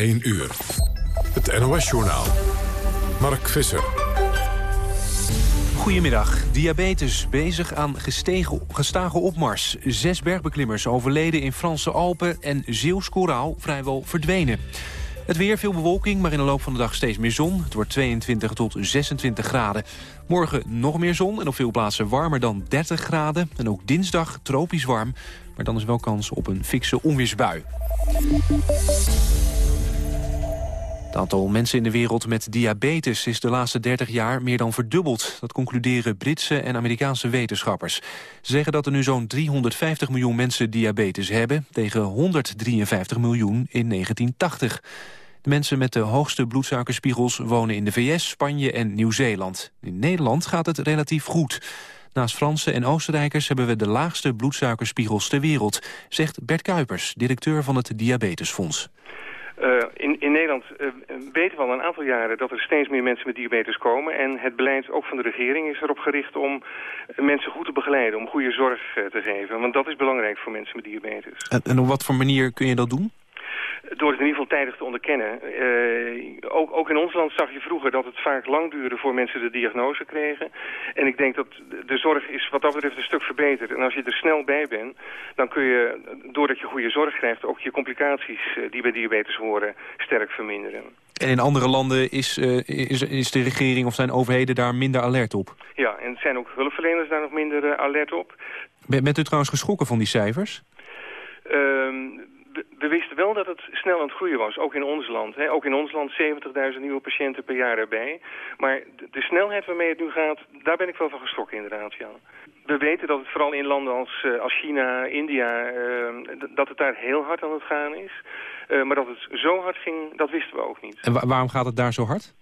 1 uur. Het NOS-journaal. Mark Visser. Goedemiddag. Diabetes bezig aan gestegen, gestage opmars. Zes bergbeklimmers overleden in Franse Alpen... en Zeeuws koraal vrijwel verdwenen. Het weer, veel bewolking, maar in de loop van de dag steeds meer zon. Het wordt 22 tot 26 graden. Morgen nog meer zon en op veel plaatsen warmer dan 30 graden. En ook dinsdag tropisch warm, maar dan is wel kans op een fikse onweersbui. Het aantal mensen in de wereld met diabetes is de laatste 30 jaar meer dan verdubbeld. Dat concluderen Britse en Amerikaanse wetenschappers. Ze zeggen dat er nu zo'n 350 miljoen mensen diabetes hebben... tegen 153 miljoen in 1980. De mensen met de hoogste bloedsuikerspiegels wonen in de VS, Spanje en Nieuw-Zeeland. In Nederland gaat het relatief goed. Naast Fransen en Oostenrijkers hebben we de laagste bloedsuikerspiegels ter wereld, zegt Bert Kuipers, directeur van het Diabetesfonds. Uh, in, in Nederland uh, weten we al een aantal jaren dat er steeds meer mensen met diabetes komen. En het beleid ook van de regering is erop gericht om mensen goed te begeleiden, om goede zorg uh, te geven. Want dat is belangrijk voor mensen met diabetes. En op wat voor manier kun je dat doen? Door het in ieder geval tijdig te onderkennen. Uh, ook, ook, in ons land zag je vroeger dat het vaak lang duurde voor mensen de diagnose kregen. En ik denk dat de zorg is wat dat betreft een stuk verbeterd. En als je er snel bij bent, dan kun je, doordat je goede zorg krijgt... ook je complicaties uh, die bij diabetes horen sterk verminderen. En in andere landen is, uh, is, is, de regering of zijn overheden daar minder alert op? Ja, en zijn ook hulpverleners daar nog minder alert op. Bent u trouwens geschrokken van die cijfers? Ehm, we wisten wel dat het snel aan het groeien was, ook in ons land. Hè. Ook in ons land 70.000 nieuwe patiënten per jaar erbij. Maar de, snelheid waarmee het nu gaat, daar ben ik wel van geschrokken inderdaad, ja. We weten dat het vooral in landen als, als China, India, uh, dat het daar heel hard aan het gaan is. Uh, maar dat het zo hard ging, dat wisten we ook niet. En wa waarom gaat het daar zo hard?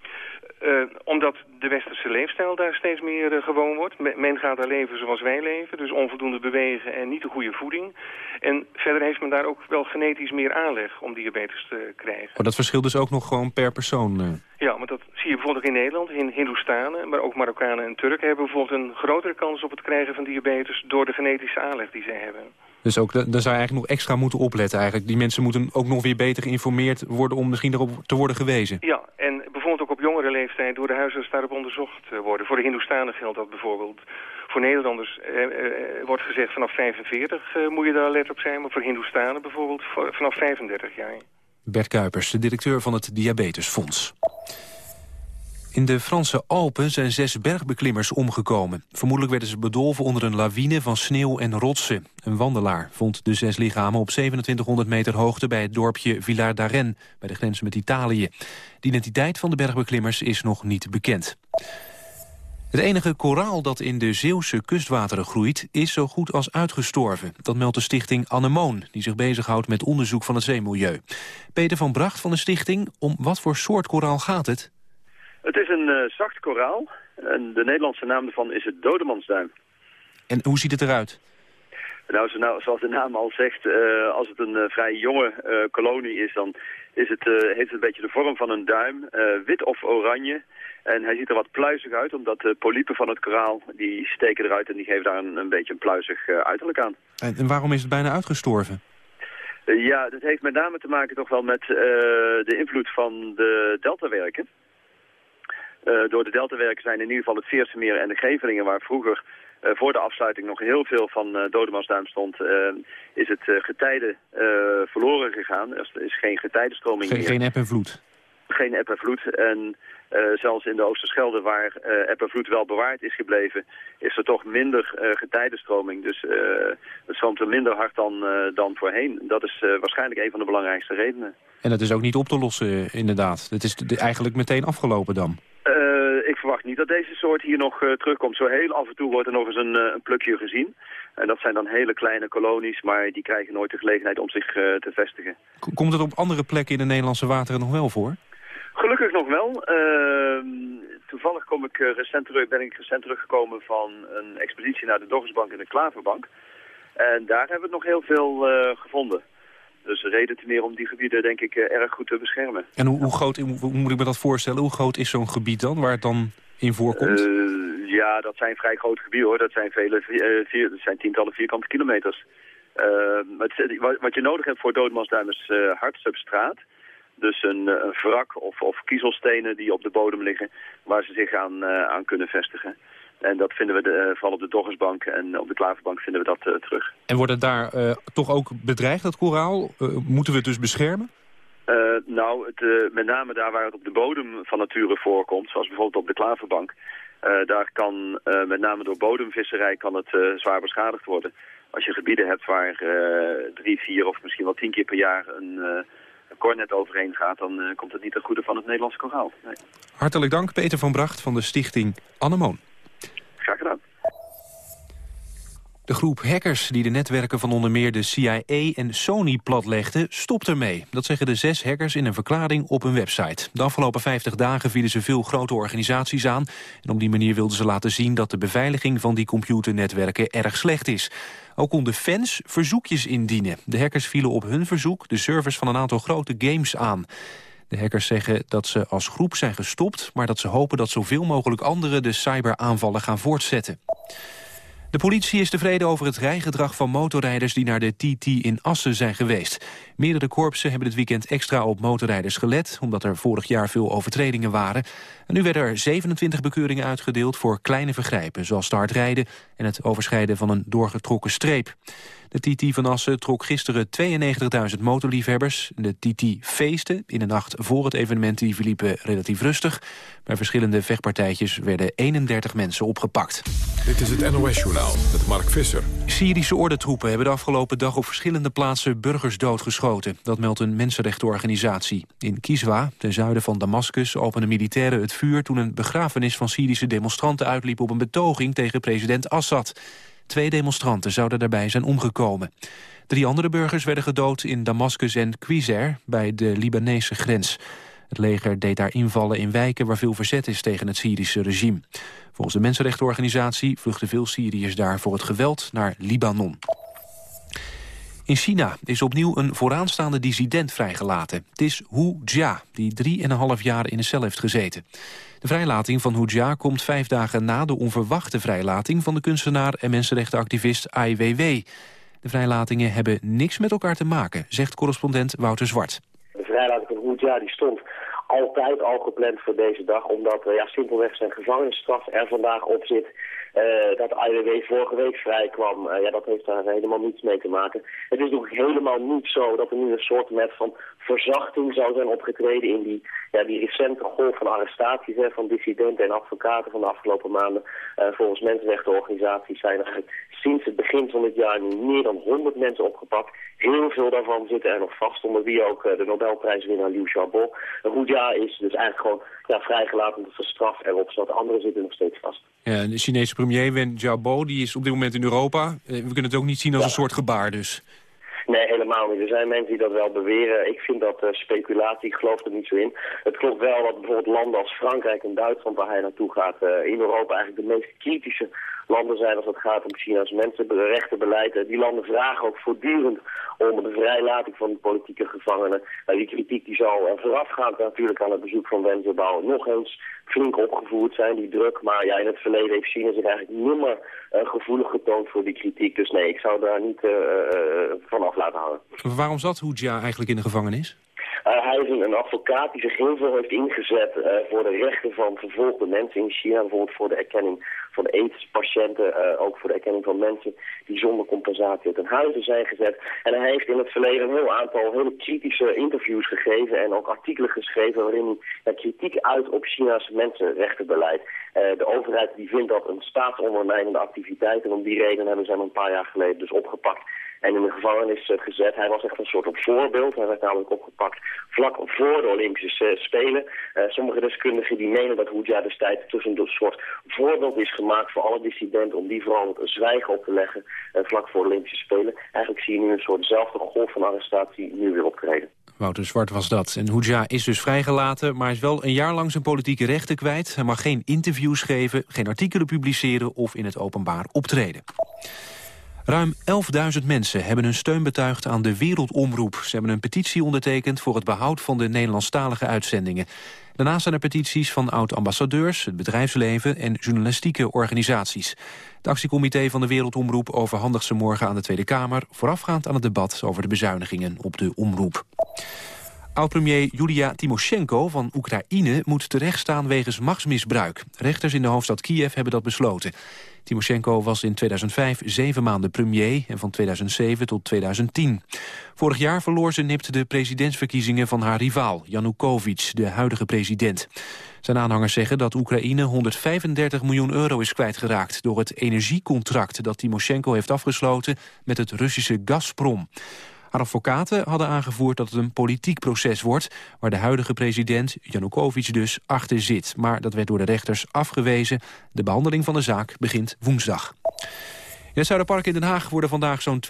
Uh, omdat de westerse leefstijl daar steeds meer uh, gewoon wordt. Men gaat daar leven zoals wij leven, dus onvoldoende bewegen en niet de goede voeding. En verder heeft men daar ook wel genetisch meer aanleg om diabetes te krijgen. Oh, dat verschilt dus ook nog gewoon per persoon? Uh. Ja, maar dat zie je bijvoorbeeld in Nederland. In Hindoestanen, maar ook Marokkanen en Turken hebben bijvoorbeeld een grotere kans op het krijgen van diabetes door de genetische aanleg die zij hebben. Dus ook, daar zou je eigenlijk nog extra moeten opletten eigenlijk. Die mensen moeten ook nog weer beter geïnformeerd worden om misschien erop te worden gewezen. Ja, en bijvoorbeeld ook op jongere door de huisarts daarop onderzocht worden. Voor de Hindoestanen geldt dat bijvoorbeeld. Voor Nederlanders eh, eh, wordt gezegd vanaf 45 eh, moet je daar alert op zijn. Maar voor Hindoestanen bijvoorbeeld vanaf 35 jaar. Bert Kuipers, de directeur van het Diabetesfonds. In de Franse Alpen zijn zes bergbeklimmers omgekomen. Vermoedelijk werden ze bedolven onder een lawine van sneeuw en rotsen. Een wandelaar vond de zes lichamen op 2700 meter hoogte... bij het dorpje Villard d'Arène, bij de grens met Italië. De identiteit van de bergbeklimmers is nog niet bekend. Het enige koraal dat in de Zeeuwse kustwateren groeit... is zo goed als uitgestorven. Dat meldt de stichting Anemoon... die zich bezighoudt met onderzoek van het zeemilieu. Peter van Bracht van de stichting, om wat voor soort koraal gaat het? Het is een uh, zacht koraal. En de Nederlandse naam ervan is het dodemansduim. En hoe ziet het eruit? Nou, nou zoals de naam al zegt, uh, als het een uh, vrij jonge kolonie is, dan is het, heeft het een beetje de vorm van een duim, wit of oranje. En hij ziet er wat pluizig uit, omdat de polypen van het koraal, die steken eruit en die geven daar een, een beetje een pluizig uiterlijk aan. En, en waarom is het bijna uitgestorven? ja, dat heeft met name te maken toch wel met de invloed van de deltawerken. Uh, door de deltawerken zijn in ieder geval het Veersemeer en de Gevelingen, waar vroeger uh, voor de afsluiting nog heel veel van uh, Dodemansduim stond, uh, is het getijden verloren gegaan. Er is geen getijdenstroming geen, meer. Geen eb en vloed? Geen eb en vloed. En zelfs in de Oosterschelde, waar eb en vloed wel bewaard is gebleven, is er toch minder getijdenstroming. Dus het stroomt er minder hard dan, dan voorheen. Dat is waarschijnlijk een van de belangrijkste redenen. En dat is ook niet op te lossen, inderdaad. Het is eigenlijk meteen afgelopen dan? Uh, ik verwacht niet dat deze soort hier nog uh, terugkomt. Zo heel af en toe wordt er nog eens een, uh, een, plukje gezien. En dat zijn dan hele kleine kolonies, maar die krijgen nooit de gelegenheid om zich te vestigen. Komt het op andere plekken in de Nederlandse wateren nog wel voor? Gelukkig nog wel. Ehm, toevallig kom ik, recent terug, ben ik recent teruggekomen van een expeditie naar de Doggersbank en de Klaverbank. En daar hebben we nog heel veel gevonden. Dus reden te meer om die gebieden denk ik eh, erg goed te beschermen. En hoe, hoe groot, hoe moet ik me dat voorstellen? Hoe groot is zo'n gebied dan, waar het dan in voorkomt? Uh, ja, dat zijn vrij grote gebieden hoor. Dat zijn, vele, vier, dat zijn tientallen vierkante kilometers. Uh, wat, wat, je nodig hebt voor doodmansduim is hard substraat. Dus een, een wrak of, of kiezelstenen die op de bodem liggen waar ze zich aan, aan kunnen vestigen. En dat vinden we de, vooral op de Doggersbank en op de Klaverbank vinden we dat terug. En wordt het daar toch ook bedreigd, dat koraal? moeten we het dus beschermen? Uh, nou, het, uh, met name daar waar het op de bodem van nature voorkomt, zoals bijvoorbeeld op de Klaverbank, uh, daar kan met name door bodemvisserij kan het zwaar beschadigd worden. Als je gebieden hebt waar drie, vier of misschien wel tien keer per jaar een, een kornet overheen gaat, dan komt het niet ten goede van het Nederlandse koraal. Nee. Hartelijk dank, Peter van Bracht van de stichting Annemoon. De groep hackers die de netwerken van onder meer de CIA en Sony platlegden, stopt ermee. Dat zeggen de zes hackers in een verklaring op hun website. De afgelopen 50 dagen vielen ze veel grote organisaties aan. En op die manier wilden ze laten zien dat de beveiliging van die computernetwerken erg slecht is. Ook konden fans verzoekjes indienen. De hackers vielen op hun verzoek de servers van een aantal grote games aan. De hackers zeggen dat ze als groep zijn gestopt... maar dat ze hopen dat zoveel mogelijk anderen de cyberaanvallen gaan voortzetten. De politie is tevreden over het rijgedrag van motorrijders die naar de TT in Assen zijn geweest. Meerdere korpsen hebben dit weekend extra op motorrijders gelet, omdat er vorig jaar veel overtredingen waren. En nu werden er 27 bekeuringen uitgedeeld voor kleine vergrijpen, zoals te hard rijden en het overschrijden van een doorgetrokken streep. De TT van Assen trok gisteren 92.000 motorliefhebbers. De TT feesten in de nacht voor het evenement die verliepen relatief rustig. Bij verschillende vechtpartijtjes werden 31 mensen opgepakt. Dit is het NOS-journaal met Mark Visser. Syrische ordentroepen hebben de afgelopen dag op verschillende plaatsen burgers doodgeschoten. Dat meldt een mensenrechtenorganisatie. In Kiswa, ten zuiden van Damascus, openden militairen het vuur... toen een begrafenis van Syrische demonstranten uitliep op een betoging tegen president Assad. Twee demonstranten zouden daarbij zijn omgekomen. Drie andere burgers werden gedood in Damascus en Quizer bij de Libanese grens. Het leger deed daar invallen in wijken waar veel verzet is tegen het Syrische regime. Volgens de mensenrechtenorganisatie vluchten veel Syriërs daar voor het geweld naar Libanon. In China is opnieuw een vooraanstaande dissident vrijgelaten. Het is Hu Jia, die drieënhalf jaar in de cel heeft gezeten. De vrijlating van Hu Jia komt vijf dagen na de onverwachte vrijlating... van de kunstenaar en mensenrechtenactivist Ai Weiwei. De vrijlatingen hebben niks met elkaar te maken, zegt correspondent Wouter Zwart. De vrijlating van Hu Jia die stond altijd al gepland voor deze dag... omdat ja, simpelweg zijn gevangenisstraf er vandaag op zit... Uh, dat IWW vorige week vrij kwam, uh, ja, dat heeft daar helemaal niets mee te maken. Het is ook helemaal niet zo dat er nu een soort met van verzachting zou zijn opgetreden in die, ja, die recente golf van arrestaties hè, van dissidenten en advocaten van de afgelopen maanden. Uh, volgens mensenrechtenorganisaties zijn er sinds het begin van het jaar nu meer dan 100 mensen opgepakt. Heel veel daarvan zitten er nog vast, onder wie ook de Nobelprijswinnaar Liu Xiaobo. Rouja is dus eigenlijk gewoon ja, vrijgelaten omdat de straf erop staat. Anderen zitten nog steeds vast. Ja, de Chinese premier Wen Jiabao die is op dit moment in Europa. Eh, we kunnen het ook niet zien als een soort gebaar dus. Nee, helemaal niet. Er zijn mensen die dat wel beweren. Ik vind dat uh, speculatie, ik geloof er niet zo in. Het klopt wel dat bijvoorbeeld landen als Frankrijk en Duitsland, waar hij naartoe gaat, uh, in Europa eigenlijk de meest kritische landen zijn als het gaat om China's mensenrechtenbeleid. Die landen vragen ook voortdurend om de vrijlating van de politieke gevangenen. die kritiek die zal voorafgaand natuurlijk aan het bezoek van Wen Jiabao nog eens flink opgevoerd zijn, die druk. Maar ja, in het verleden heeft China zich eigenlijk nimmer uh, gevoelig getoond voor die kritiek. Dus nee, ik zou daar niet uh, van af laten houden. Waarom zat Hu Jia eigenlijk in de gevangenis? Hij is een, advocaat die zich heel veel heeft ingezet uh, voor de rechten van vervolgde mensen in China. Bijvoorbeeld voor de erkenning van AIDS-patiënten. Uh, ook voor de erkenning van mensen die zonder compensatie uit hun huizen zijn gezet. En hij heeft in het verleden een heel aantal hele kritische interviews gegeven. En ook artikelen geschreven waarin hij kritiek uit op China's mensenrechtenbeleid. de overheid die vindt dat een staatsondermijnende activiteit. En om die reden hebben ze hem een paar jaar geleden dus opgepakt en in de gevangenis uh, gezet. Hij was echt een soort op voorbeeld. Hij werd namelijk opgepakt vlak voor de Olympische uh, Spelen. Uh, sommige deskundigen die menen dat Hoedja destijds tussen een soort voorbeeld is gemaakt voor alle dissidenten om die vooral het zwijgen op te leggen vlak voor de Olympische Spelen. Eigenlijk zie je nu een soortzelfde golf van arrestatie nu weer optreden. Wouter Zwart was dat. En Hoedja is dus vrijgelaten, maar is wel een jaar lang zijn politieke rechten kwijt. Hij mag geen interviews geven, geen artikelen publiceren of in het openbaar optreden. Ruim 11.000 mensen hebben hun steun betuigd aan de Wereldomroep. Ze hebben een petitie ondertekend voor het behoud van de Nederlandstalige uitzendingen. Daarnaast zijn er petities van oud-ambassadeurs, het bedrijfsleven en journalistieke organisaties. Het actiecomité van de Wereldomroep overhandigt ze morgen aan de Tweede Kamer... voorafgaand aan het debat over de bezuinigingen op de omroep. Oud-premier Julia Timoshenko van Oekraïne moet terechtstaan wegens machtsmisbruik. Rechters in de hoofdstad Kiev hebben dat besloten. Timoshenko was in 2005 zeven maanden premier en van 2007 tot 2010. Vorig jaar verloor ze nipt de presidentsverkiezingen van haar rivaal, Yanukovych, de huidige president. Zijn aanhangers zeggen dat Oekraïne 135 miljoen euro is kwijtgeraakt... door het energiecontract dat Timoshenko heeft afgesloten met het Russische Gazprom. Advocaten hadden aangevoerd dat het een politiek proces wordt... waar de huidige president, Janukovic dus, achter zit. Maar dat werd door de rechters afgewezen. De behandeling van de zaak begint woensdag. In het Zuiderpark in Den Haag worden vandaag zo'n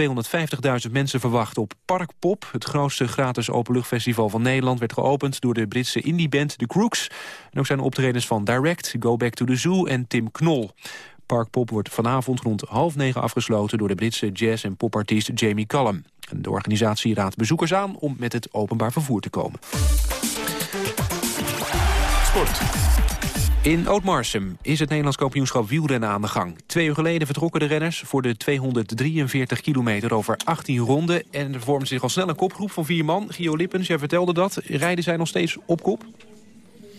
250.000 mensen verwacht op Parkpop. Het grootste gratis openluchtfestival van Nederland werd geopend door de Britse indieband The Crooks. En ook zijn optredens van Direct, Go Back to the Zoo en Tim Knol. Parkpop wordt vanavond rond half negen afgesloten door de Britse jazz- en popartiest Jamie Cullum. De organisatie raadt bezoekers aan om met het openbaar vervoer te komen. Sport. In Ootmarsum is het Nederlands kampioenschap wielrennen aan de gang. Twee uur geleden vertrokken de renners voor de 243 kilometer over 18 ronden. En er vormt zich al snel een kopgroep van vier man. Gio Lippens, jij vertelde dat. Rijden zij nog steeds op kop?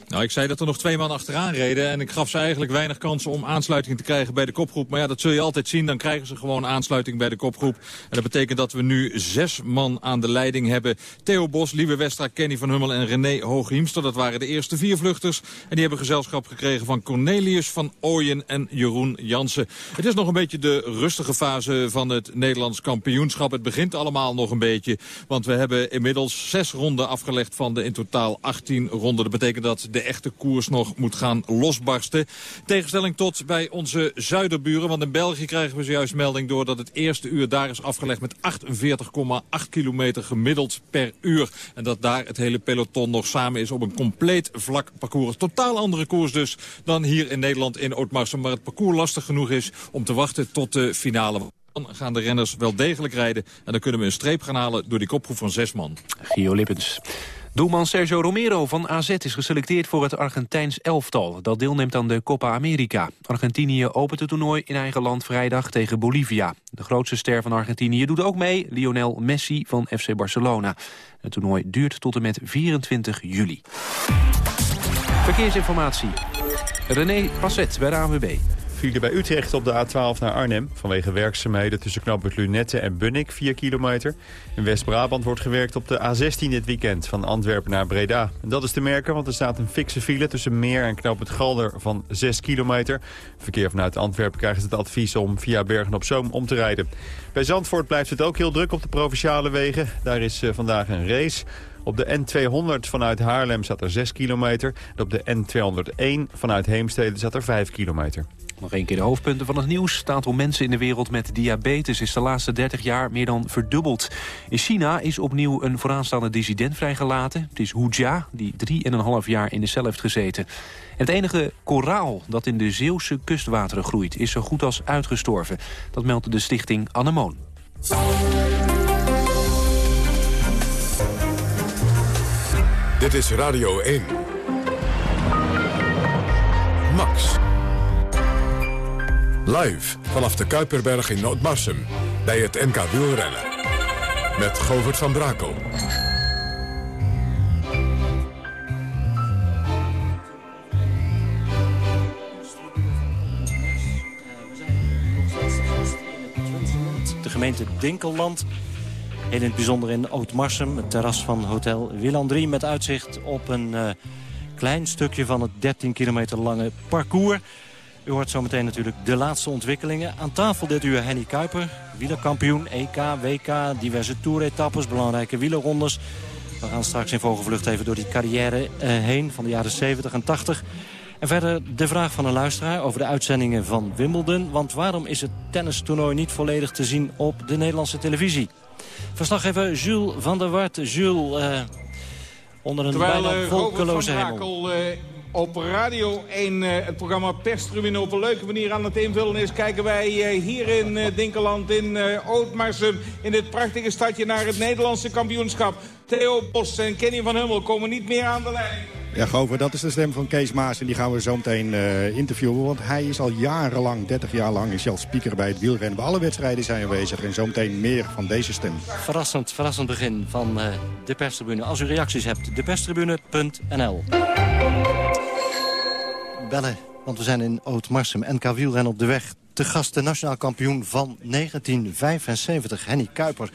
Nou, ik zei dat er nog twee man achteraan reden. En ik gaf ze eigenlijk weinig kansen om aansluiting te krijgen bij de kopgroep. Maar ja, dat zul je altijd zien. Dan krijgen ze gewoon aansluiting bij de kopgroep. En dat betekent dat we nu zes man aan de leiding hebben. Theo Bos, Lieve Westra, Kenny van Hummel en René Hooghiemster. Dat waren de eerste vier vluchters. En die hebben gezelschap gekregen van Cornelius van Ooyen en Jeroen Jansen. Het is nog een beetje de rustige fase van het Nederlands kampioenschap. Het begint allemaal nog een beetje. Want we hebben inmiddels zes ronden afgelegd van de in totaal 18 ronden. Dat betekent dat de echte koers nog moet gaan losbarsten. Tegenstelling tot bij onze zuiderburen. Want in België krijgen we zojuist melding door dat het eerste uur daar is afgelegd met 48,8 kilometer gemiddeld per uur. En dat daar het hele peloton nog samen is op een compleet vlak parcours. Totaal andere koers dus dan hier in Nederland in Ootmarsum. Waar het parcours lastig genoeg is om te wachten tot de finale. Dan gaan de renners wel degelijk rijden. En dan kunnen we een streep gaan halen door die kopgroep van zes man. Gio Lippens. Doelman Sergio Romero van AZ is geselecteerd voor het Argentijns elftal. Dat deelneemt aan de Copa America. Argentinië opent het toernooi in eigen land vrijdag tegen Bolivia. De grootste ster van Argentinië doet ook mee, Lionel Messi van FC Barcelona. Het toernooi duurt tot en met 24 juli. Verkeersinformatie. René Passet bij de ANWB file bij Utrecht op de A12 naar Arnhem... vanwege werkzaamheden tussen knooppunt Lunette en Bunnik, 4 kilometer. In West-Brabant wordt gewerkt op de A16 dit weekend, van Antwerpen naar Breda. En dat is te merken, want er staat een fikse file... tussen Meer en knooppunt Galder van 6 kilometer. Verkeer vanuit Antwerpen krijgt het advies om via Bergen-op-Zoom om te rijden. Bij Zandvoort blijft het ook heel druk op de provinciale wegen. Daar is eh, vandaag een race... Op de N200 vanuit Haarlem zat er 6 kilometer. En op de N201 vanuit Heemstede zat er 5 kilometer. Nog een keer de hoofdpunten van het nieuws. Het aantal mensen in de wereld met diabetes is de laatste 30 jaar meer dan verdubbeld. In China is opnieuw een vooraanstaande dissident vrijgelaten. Het is Hu Jia, die 3,5 jaar in de cel heeft gezeten. En het enige koraal dat in de Zeeuwse kustwateren groeit... is zo goed als uitgestorven. Dat meldt de stichting Anemoon. Dit is Radio 1. Max. Live vanaf de Kuiperberg in Noordmarsum bij het NK wielrennen. Met Govert van Brakel. De gemeente Dinkelland. in het bijzonder in Ootmarsum, het terras van Hotel Willandrie... met uitzicht op een uh, klein stukje van het 13 kilometer lange parcours... U hoort zometeen natuurlijk de laatste ontwikkelingen. Aan tafel dit uur Henny Kuiper, wielerkampioen, EK, WK, diverse toeretappes, belangrijke wielerrondes. We gaan straks in vogelvlucht even door die carrière eh, heen van de jaren 70 en 80. En verder de vraag van een luisteraar over de uitzendingen van Wimbledon. Want waarom is het tennistoernooi niet volledig te zien op de Nederlandse televisie? Verslaggever Jules van der Wart. Jules, uh, onder een Terwijl, bijna volkeloze hemel. Op Radio 1 uh, het programma Perstribune op een leuke manier aan het invullen is... kijken wij uh, hier in uh, Dinkeland, in uh, Ootmarsum... in dit prachtige stadje naar het Nederlandse kampioenschap. Theo Bos en Kenny van Hummel komen niet meer aan de lijn. Ja, Gover, dat is de stem van Kees Maas en die gaan we zo meteen uh, interviewen. Want hij is al jarenlang, 30 jaar lang, is al speaker bij het wielrennen. Bij alle wedstrijden zijn aanwezig en zo meteen meer van deze stem. Verrassend, verrassend begin van uh, de perstribune. Als u reacties hebt, deperstribune.nl Bellen, want we zijn in Oud-Marsum. NK wielrennen op de weg te gast de nationaal kampioen van 1975, Henny Kuiper.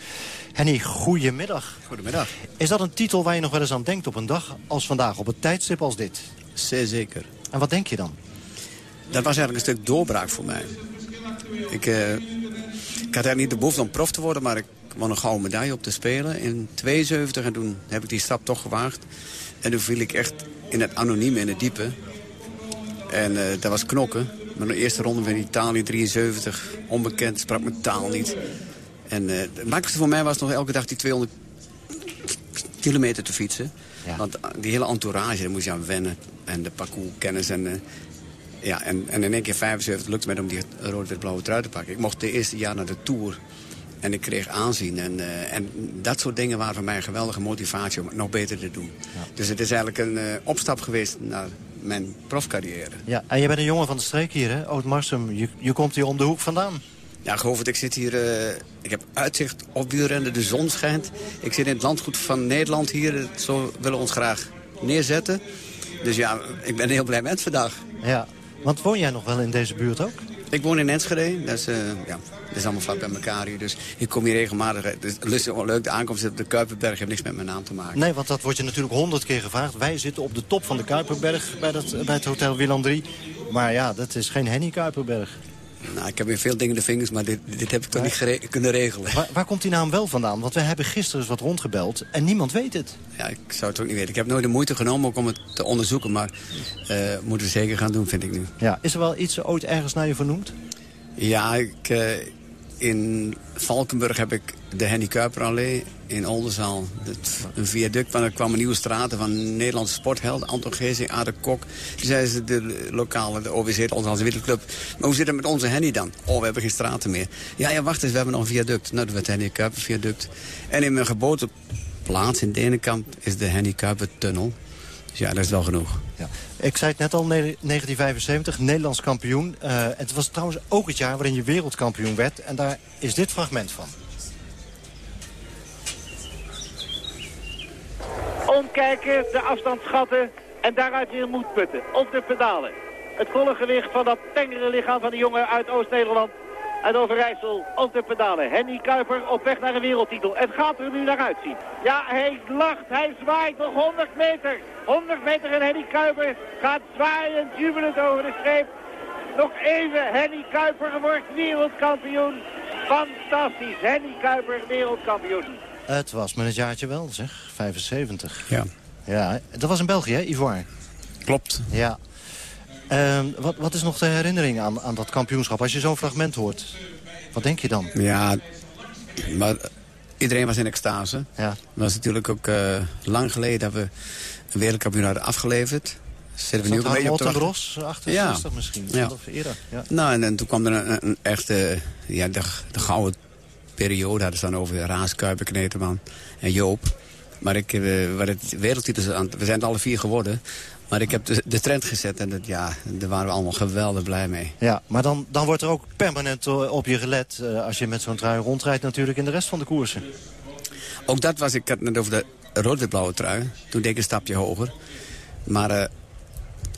Henny, goedemiddag. Goedemiddag. Is dat een titel waar je nog wel eens aan denkt op een dag als vandaag, op een tijdstip als dit? Zeer zeker. En wat denk je dan? Dat was eigenlijk een stuk doorbraak voor mij. Ik, uh, ik had eigenlijk niet de behoefte om prof te worden, maar ik won een gouden medaille op te spelen in 72. En toen heb ik die stap toch gewaagd. En toen viel ik echt in het anonieme, in het diepe. En uh, dat was knokken. Mijn eerste ronde van Italië, 73, onbekend, sprak mijn taal niet. En uh, het makkelijkste voor mij was nog elke dag die 200 kilometer te fietsen. Ja. Want die hele entourage, daar moest je aan wennen. En de parcourskennis en... Uh, ja, en, en in één keer 75 lukte het mij om die rood-wit-blauwe trui te pakken. Ik mocht de eerste jaar naar de Tour. En ik kreeg aanzien. En, uh, en dat soort dingen waren voor mij een geweldige motivatie om het nog beter te doen. Ja. Dus het is eigenlijk een uh, opstap geweest naar mijn profcarrière. Ja, en je bent een jongen van de streek hier, hè? Oud-Marsum. Je, je komt hier om de hoek vandaan. Ja, Govert, ik zit hier... Uh, ik heb uitzicht op wielrennen, de zon schijnt. Ik zit in het landgoed van Nederland hier. Zo willen we ons graag neerzetten. Dus ja, ik ben een heel blij mens vandaag. Ja, want woon jij nog wel in deze buurt ook? Ik woon in Enschede. Dat is, uh, ja, is allemaal vlak bij elkaar hier. Dus ik kom hier regelmatig. Het is leuk. De aankomst op de Kuiperberg heeft niks met mijn naam te maken. Nee, want dat wordt je natuurlijk honderd keer gevraagd. Wij zitten op de top van de Kuiperberg bij, dat, bij het Hotel 3. Maar ja, dat is geen Henny Kuiperberg. Nou, ik heb weer veel dingen in de vingers, maar dit, dit heb ik toch niet kunnen regelen. Waar, waar, komt die naam wel vandaan? Want we hebben gisteren eens wat rondgebeld en niemand weet het. Ja, ik zou het ook niet weten. Ik heb nooit de moeite genomen ook om het te onderzoeken, maar uh, moeten we zeker gaan doen, vind ik nu. Ja, is er wel iets ooit ergens naar je vernoemd? Ja, ik, uh, in Valkenburg heb ik de Henny Kuiperallee in Oldenzaal. een viaduct, waar er kwamen nieuwe straten van Nederlandse sporthelden. Anton Geesing, Ader Kok. Die zeiden ze, de lokale, de OWC, de Oldenzaal. Maar hoe zit het met onze Henny dan? Oh, we hebben geen straten meer. Ja, ja, wacht eens, we hebben nog een viaduct. Nou, dat werd Henny Kuiper viaduct. En in mijn geboorteplaats in Denenkamp is de Henny Kuiper tunnel. Dus ja, dat is wel genoeg. Ja. Ik zei het net al, 1975, Nederlands kampioen. Uh, het was trouwens ook het jaar waarin je wereldkampioen werd. En daar is dit fragment van. Omkijken, de afstand schatten en daaruit weer moed putten. Op de pedalen. Het volle gewicht van dat tengere lichaam van de jongen uit Oost-Nederland uit Overijssel op de pedalen. Henny Kuiper op weg naar een wereldtitel. Het gaat er nu naar uitzien. Ja, hij lacht, hij zwaait nog 100 meter. 100 meter en Henny Kuiper gaat zwaaiend, jubelend over de streep. Nog even, Henny Kuiper wordt wereldkampioen. Fantastisch, Henny Kuiper wereldkampioen. Het was met het jaartje wel, zeg. 75. Ja. Ja, dat was in België, hè, Ivoire? Klopt. Ja. Uh, wat, wat is nog de herinnering aan, aan dat kampioenschap? Als je zo'n fragment hoort, wat denk je dan? Ja, maar iedereen was in extase. Ja. Het was natuurlijk ook uh, lang geleden dat we een wereldkampioen hadden afgeleverd. Zitten we nu ook een beetje op Bros, 68 ja. misschien, ja. of eerder. Ja. Nou, en, en, toen kwam er een, een echte, ja, de, de gouden periode. Hadden ze dan over Raas, Kuiper, Kneteman en Joop. Maar ik, uh, wat het wereldtitels aan, we zijn het alle vier geworden. Maar ik heb de, de trend gezet en dat, ja, daar waren we allemaal geweldig blij mee. Ja, maar dan, dan wordt er ook permanent op je gelet... Uh, als je met zo'n trui rondrijdt natuurlijk in de rest van de koersen. Ook dat was, ik had het net over de rood-wit-blauwe trui. Toen deed ik een stapje hoger. Maar uh,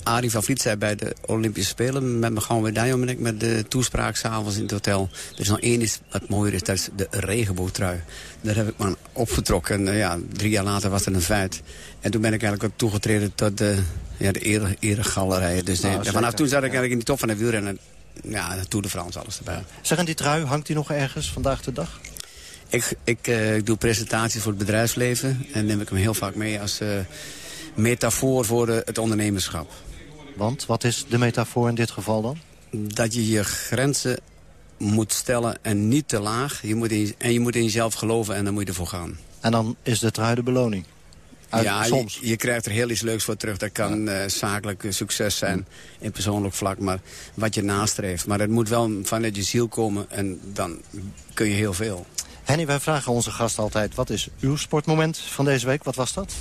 Arie van Vliet zei bij de Olympische Spelen... met me gewoon om en ik met de toespraak s'avonds in het hotel... er is nog één iets wat mooier is, dat is de regenboogtrui. Daar heb ik me opgetrokken. En uh, ja, drie jaar later was het een feit. En toen ben ik eigenlijk ook toegetreden tot de, ja, de ere, eregalerij. Dus de, Ah, vanaf toen zat ik eigenlijk in de top van de wielrennen. Ja, de Tour de France, alles erbij. Zeg, en die trui, hangt die nog ergens vandaag de dag? Ik, ik, uh, ik doe presentaties voor het bedrijfsleven. En neem ik hem heel vaak mee als uh, metafoor voor het ondernemerschap. Want, wat is de metafoor in dit geval dan? Dat je je grenzen moet stellen en niet te laag. Je moet in, en je moet in jezelf geloven en dan moet je ervoor gaan. En dan is de trui de beloning? Uit, ja, soms. Je, je, krijgt er heel iets leuks voor terug. Dat kan ja. uh, zakelijk succes zijn in persoonlijk vlak, maar wat je nastreeft. Maar het moet wel vanuit je ziel komen en dan kun je heel veel. Henny, wij vragen onze gast altijd, wat is uw sportmoment van deze week? Wat was dat?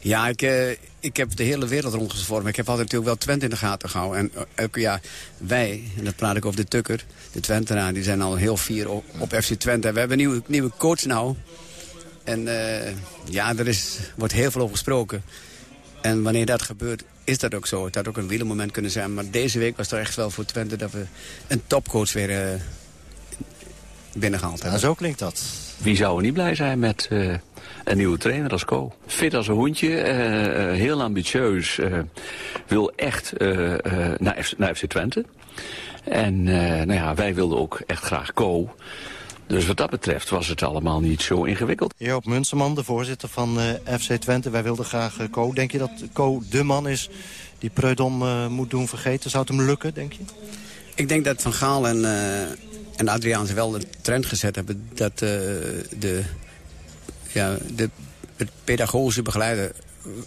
Ja, ik, uh, ik heb de hele wereld rondgezworven. Ik heb altijd natuurlijk wel Twente in de gaten gehouden. En elke jaar wij, en dat praat ik over de Tukker, de Twentenaar... die zijn al heel fier op, op FC Twente. We hebben een nieuwe, nieuwe coach nou. En uh, ja, er is, wordt heel veel over gesproken. En wanneer dat gebeurt, is dat ook zo. Het had ook een wielermoment kunnen zijn. Maar deze week was het echt wel voor Twente dat we een topcoach weer uh, binnengehaald hebben. Ja, zo klinkt dat. Wie zou er niet blij zijn met uh, een nieuwe trainer als Co? Fit als een hondje, uh, heel ambitieus, wil echt naar, F naar FC Twente. En nou ja, wij wilden ook echt graag Co. Dus wat dat betreft was het allemaal niet zo ingewikkeld. Joop Munsterman, de voorzitter van uh, FC Twente. Wij wilden graag uh, Co. Denk je dat Co de man is die Preudom uh, moet doen vergeten? Zou het hem lukken, denk je? Ik denk dat Van Gaal en, en Adriaan ze wel een trend gezet hebben... dat de, ja, de, het pedagogische begeleiden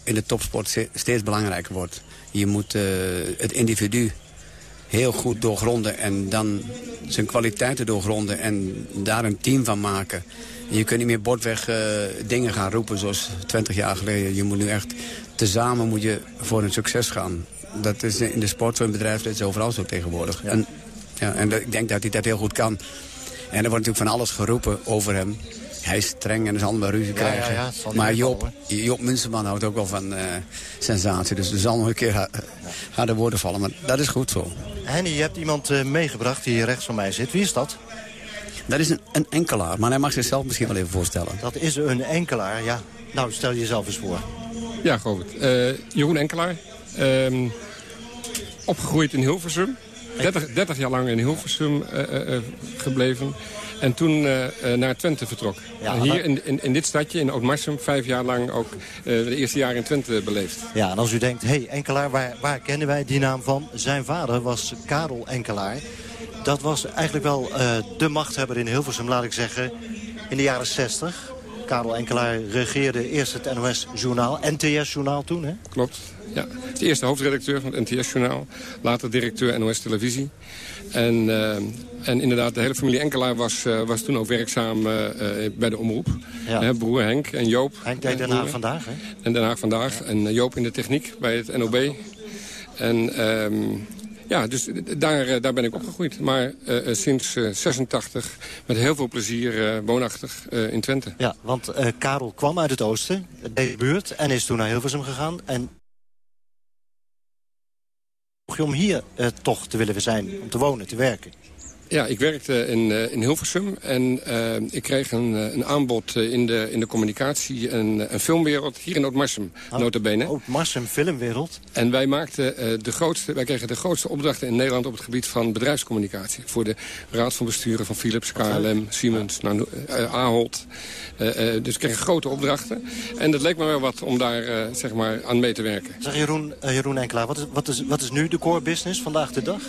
in de topsport steeds belangrijker wordt. Je moet het individu heel goed doorgronden en dan zijn kwaliteiten doorgronden en daar een team van maken. je kunt niet meer bordweg uh, dingen gaan roepen zoals 20 jaar geleden. Je moet nu echt tezamen moet je voor een succes gaan. Dat is in de sport, zo'n bedrijf, dat is overal zo tegenwoordig. Ja. En, ja, en ik denk dat hij dat heel goed kan. En er wordt natuurlijk van alles geroepen over hem. Hij is streng en is allemaal ruzie krijgen. Ja, ja, maar Joop, Joop Munsterman houdt ook wel van uh, sensatie. Dus er zal nog een keer harde woorden vallen. Maar dat is goed zo. Henny, je hebt iemand uh, meegebracht die hier rechts van mij zit. Wie is dat? Dat is een, een, enkelaar, maar hij mag zichzelf misschien wel even voorstellen. Dat is een enkelaar, ja. Nou, stel jezelf eens voor. Ja, Govert. Uh, Jeroen Enkelaar. Uh, opgegroeid in Hilversum. 30, 30, jaar lang in Hilversum gebleven. En toen uh, naar Twente vertrok. Ja, en hier in, in, in, dit stadje, in Oud-Marsum, vijf jaar lang ook uh, de eerste jaren in Twente beleefd. Ja, en als u denkt, hé, hey, Enkelaar, waar, waar kennen wij die naam van? Zijn vader was Karel Enkelaar. Dat was eigenlijk wel uh, de machthebber in Hilversum, laat ik zeggen, in de jaren 60. Karel Enkelaar regeerde eerst het NOS-journaal, NTS-journaal toen, hè? Klopt, ja. De eerste hoofdredacteur van het NTS-journaal, later directeur NOS-televisie. En, uh, en inderdaad, de hele familie Enkelaar was, uh, was toen ook werkzaam uh, bij de omroep. Ja. broer Henk en Joop. Henk deed Den Haag Vandaag, hè? En Den Haag Vandaag. Ja. En Joop in de techniek bij het NOB. En um, ja, dus daar, daar ben ik opgegroeid. Maar sinds 86 met heel veel plezier woonachtig in Twente. Ja, want Karel kwam uit het oosten, de buurt, en is toen naar Hilversum gegaan. En om hier uh, toch te willen zijn, om te wonen, te werken? Ja, ik werkte in, uh, in Hilversum en uh, ik kreeg een, een aanbod in, de, in de communicatie en, een filmwereld hier in Oud-Marsum, oh, notabene. Oud-Marsum, filmwereld. En wij, maakten, uh, de grootste, wij kregen de grootste opdrachten in Nederland op het gebied van bedrijfscommunicatie. Voor de raad van besturen van Philips, KLM, Siemens, nou, Ahold. dus ik kreeg grote opdrachten. En dat leek me wel wat om daar zeg maar aan mee te werken. Zeg Jeroen, Jeroen Enkelaar, wat is, wat, is, wat is nu de core business vandaag de dag?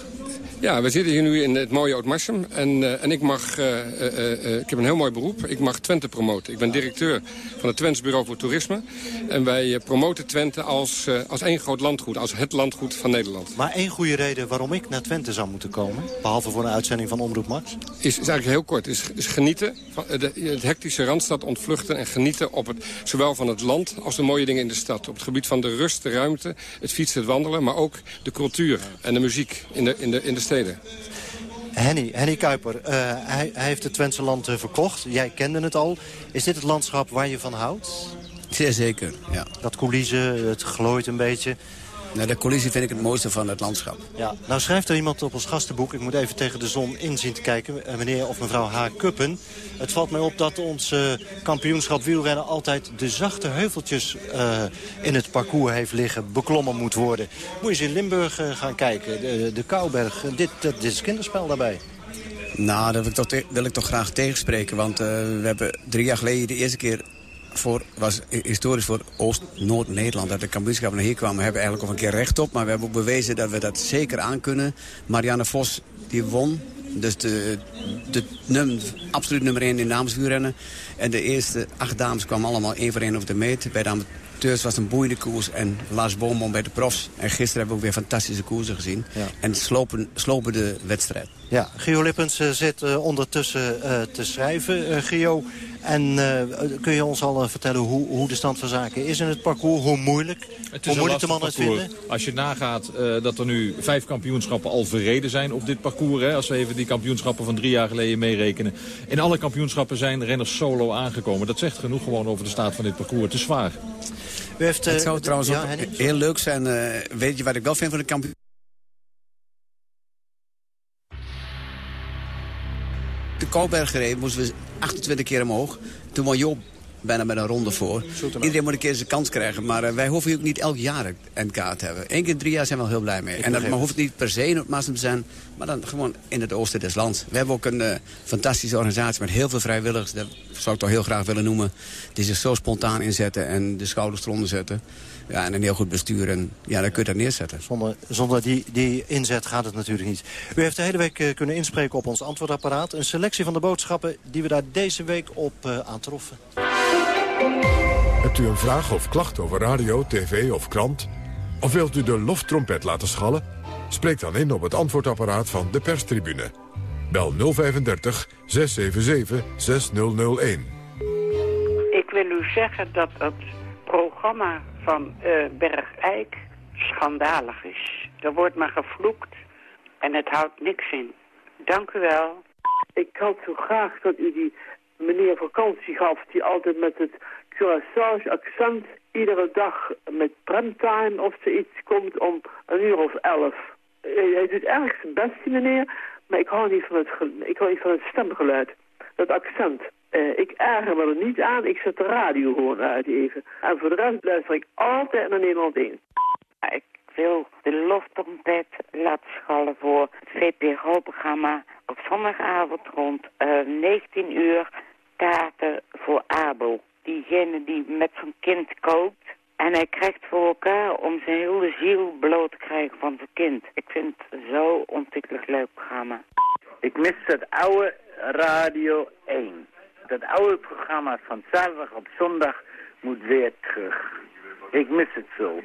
Ja, we zitten hier nu in het mooie Oud-Marsum. En, uh, en ik mag, uh, uh, ik heb een heel mooi beroep. Ik mag Twente promoten. Ik ben directeur van het Twents Bureau voor Toerisme. En wij promoten Twente als, als één groot landgoed. Als het landgoed van Nederland. Maar één goede reden waarom ik naar Twente zou moeten komen. Behalve voor een uitzending van Omroep Max. Is, is eigenlijk heel kort. Is, is genieten. Van de, het hectische Randstad ontvluchten. En genieten op het, zowel van het land als de mooie dingen in de stad. Op het gebied van de rust, de ruimte, het fietsen, het wandelen. Maar ook de cultuur en de muziek in de, in de, in de steden. Henny, Henny Kuiper, uh, hij, hij, heeft het Twentse land uh, verkocht. Jij kende het al. Is dit het landschap waar je van houdt? Zeer zeker, ja. Dat coulissen, het glooit een beetje. Nou, de coulissen vind ik het mooiste van het landschap. Ja. Nou schrijft er iemand op ons gastenboek, ik moet even tegen de zon inzien te kijken, eh, meneer of mevrouw H. Kuppen. Het valt mij op dat ons uh, kampioenschap wielrennen altijd de zachte heuveltjes uh, in het parcours heeft liggen, beklommen moet worden. Moet je eens in Limburg uh, gaan kijken, de, de Kouberg, dit, dit is kinderspel daarbij. Nou, dat wil ik toch, wil ik toch graag tegenspreken. Want uh, we hebben drie jaar geleden de eerste keer voor, was historisch voor Oost-Noord-Nederland. Dat de kampioenschappen naar hier kwamen, hebben we eigenlijk al een keer recht op. Maar we hebben ook bewezen dat we dat zeker aan kunnen. Marianne Vos, die won. Dus de, de num, absoluut nummer 1 in damesvuurrennen. En de eerste acht dames kwamen allemaal één voor één over de meet. Bij de amateurs was een boeiende koers. En Lars Boomboom bij de profs. En gisteren hebben we ook weer fantastische koersen gezien. Ja. En slopen, slopen de wedstrijd. Ja, Gio Lippens uh, zit uh, ondertussen uh, te schrijven. Gio, En uh, kun je ons al uh, vertellen hoe, hoe, de stand van zaken is in het parcours? Hoe moeilijk, het hoe moeilijk de mannen het vinden? Als je nagaat uh, dat er nu vijf kampioenschappen al verreden zijn op dit parcours. Hè, als we even die kampioenschappen van drie jaar geleden meerekenen. In alle kampioenschappen zijn renners solo aangekomen. Dat zegt genoeg gewoon over de staat van dit parcours. Te zwaar. U heeft, het zou trouwens ja, ook heel leuk zijn. weet je wat ik wel vind van de kampioen? De Kouwberg gereden, moesten we 28 keer omhoog. Toen won Joop bijna met een ronde voor. Iedereen moet een keer zijn kans krijgen. Maar uh, wij hoeven ook niet elk jaar een NK te hebben. Eén keer in drie jaar zijn we wel heel blij mee. en dat maar hoeft niet per se in het te zijn. Maar dan gewoon in het oosten des lands. We hebben ook een uh, fantastische organisatie met heel veel vrijwilligers. Dat zou ik toch heel graag willen noemen. Die zich zo spontaan inzetten en de schouders eronder zetten. Ja, en een heel goed bestuur. En ja, dan kun je dat neerzetten. Zonder, zonder die, die inzet gaat het natuurlijk niet. U heeft de hele week uh, kunnen inspreken op ons antwoordapparaat. Een selectie van de boodschappen die we daar deze week op uh, aantroffen. Hebt u een vraag of klacht over radio, tv of krant? Of wilt u de loftrompet laten schallen? Spreek dan in op het antwoordapparaat van de perstribune. Bel 035 677 6001. Ik wil u zeggen dat het programma van uh, Bergijk schandalig is. Er wordt maar gevloekt en het houdt niks in. Dank u wel. Ik had zo graag dat u die meneer vakantie gaf... die altijd met het Curaçao accent iedere dag met premtime of zoiets komt om een uur of elf. Hij doet erg zijn best, die meneer, maar ik hou niet van het, ik hou niet van het stemgeluid. Dat accent. Uh, ik erger me er niet aan, ik zet de radio gewoon uit even. En voor de rest luister ik altijd naar Nederland 1. Ik wil de loftrompet laten schallen voor het VPRO-programma op zondagavond rond uh, eh, 19 uur kaarten voor Abel. Diegene die met zijn kind koopt en hij krijgt voor elkaar om zijn hele ziel bloot te krijgen van zijn kind. Ik vind het zo ontzettend leuk programma. Ik mis het oude Radio 1 dat oude programma van zaterdag op zondag moet weer terug. Ik mis het zo.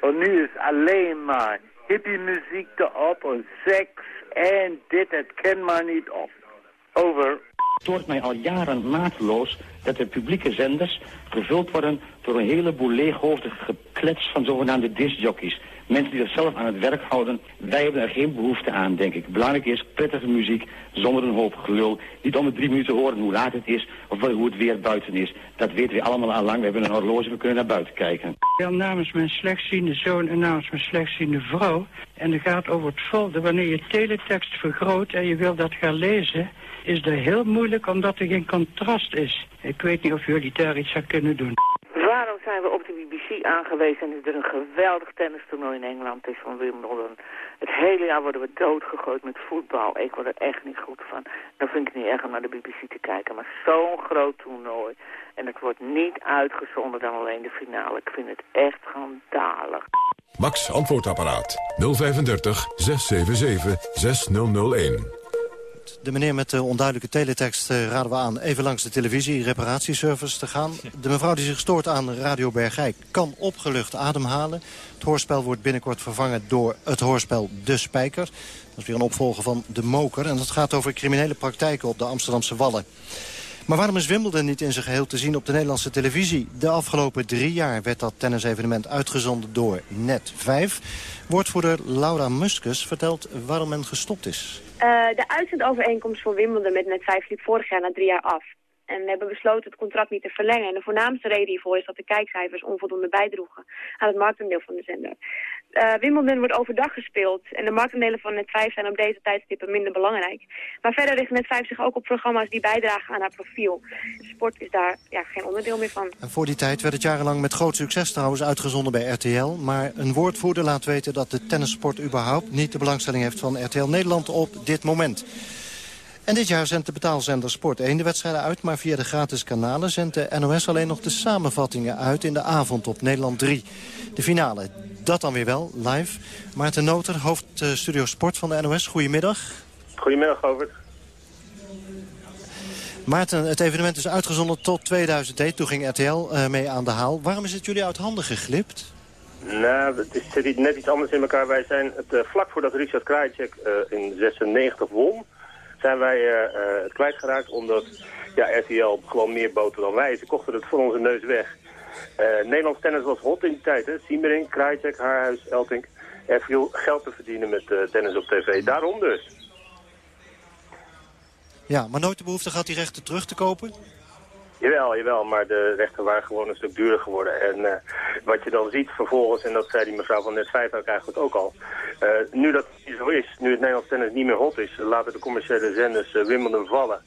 En nu is alleen maar hippie muziek erop en seks en dit, het ken maar niet op. Over. Het stoort mij al jaren mateloos dat de publieke zenders gevuld worden door een heleboel leeghoofdige geklets van zogenaamde discjockeys. Mensen die zichzelf aan het werk houden. Wij hebben er geen behoefte aan, denk ik. Belangrijk is prettige muziek zonder een hoop gelul. Niet om de drie minuten horen hoe laat het is of hoe het weer buiten is. Dat weten we allemaal al lang. We hebben een horloge, we kunnen naar buiten kijken. Wel namens mijn slechtziende zoon en namens mijn slechtziende vrouw. En het gaat over het volgende. Wanneer je teletext vergroot en je wil dat gaan lezen is dat heel moeilijk omdat er geen contrast is. Ik weet niet of jullie daar iets aan kunnen doen. Zijn we op de BBC aangewezen en is er een geweldig tennistoernooi in Engeland is van Wimbledon. Het hele jaar worden we doodgegooid met voetbal. Ik word er echt niet goed van. Dan vind ik het niet erg om naar de BBC te kijken. Maar zo'n groot toernooi. En het wordt niet uitgezonden dan alleen de finale. Ik vind het echt schandalig. Max Antwoordapparaat 035 677 6001. De meneer met de onduidelijke teletext uh, raden we aan even langs de televisie reparatieservice te gaan. De mevrouw die zich stoort aan Radio Bergijk kan opgelucht ademhalen. Het hoorspel wordt binnenkort vervangen door het hoorspel De Spijker. Dat is weer een opvolger van De Moker. En dat gaat over criminele praktijken op de Amsterdamse Wallen. Maar waarom is Wimbledon niet in zijn geheel te zien op de Nederlandse televisie? De afgelopen drie jaar werd dat tennisevenement uitgezonden door Net 5. Woordvoerder Laura Muskus vertelt waarom men gestopt is. Uh, de uitzendovereenkomst voor Wimbledon met Net 5 liep vorig jaar na drie jaar af. En we hebben besloten het contract niet te verlengen. En de voornaamste reden hiervoor is dat de kijkcijfers onvoldoende bijdroegen aan het marktendeel van de zender. Uh, Wimbledon wordt overdag gespeeld en de marktendelen van Net 5 zijn op deze tijdstippen minder belangrijk. Maar verder richt Net 5 zich ook op programma's die bijdragen aan haar profiel. Sport is daar ja, geen onderdeel meer van. En voor die tijd werd het jarenlang met groot succes trouwens uitgezonden bij RTL. Maar een woordvoerder laat weten dat de tennissport überhaupt niet de belangstelling heeft van RTL Nederland op dit moment. En dit jaar zendt de betaalzender Sport 1 de wedstrijden uit... maar via de gratis kanalen zendt de NOS alleen nog de samenvattingen uit... in de avond op Nederland 3. De finale, dat dan weer wel, live. Maarten Noter, hoofd uh, Studio Sport van de NOS. Goedemiddag. Goedemiddag, Robert. Maarten, het evenement is uitgezonden tot 2001. Toen ging RTL uh, mee aan de haal. Waarom is het jullie uit handen geglipt? Nou, het zit net iets anders in elkaar. Wij zijn het, uh, vlak voordat Richard Krajicek in 96 won zijn wij eh, eh, het kwijtgeraakt omdat ja, RTL gewoon meer boten dan wij. Ze kochten het voor onze neus weg. Eh, Nederlands tennis was hot in die tijd. Hè? Siemering, Krajcek, Haarhuis, Elting. Er viel geld te verdienen met eh, tennis op tv. Daarom dus. Ja, maar nooit de behoefte gehad die rechten terug te kopen? Jawel, jawel, maar de rechten waren gewoon een stuk duurder geworden. En uh, wat je dan ziet vervolgens, en dat zei die mevrouw van net 5 ook eigenlijk ook al. Uh, nu dat niet zo is, nu het Nederlands tennis niet meer hot is, laten de commerciële zenders uh, Wimbledon vallen.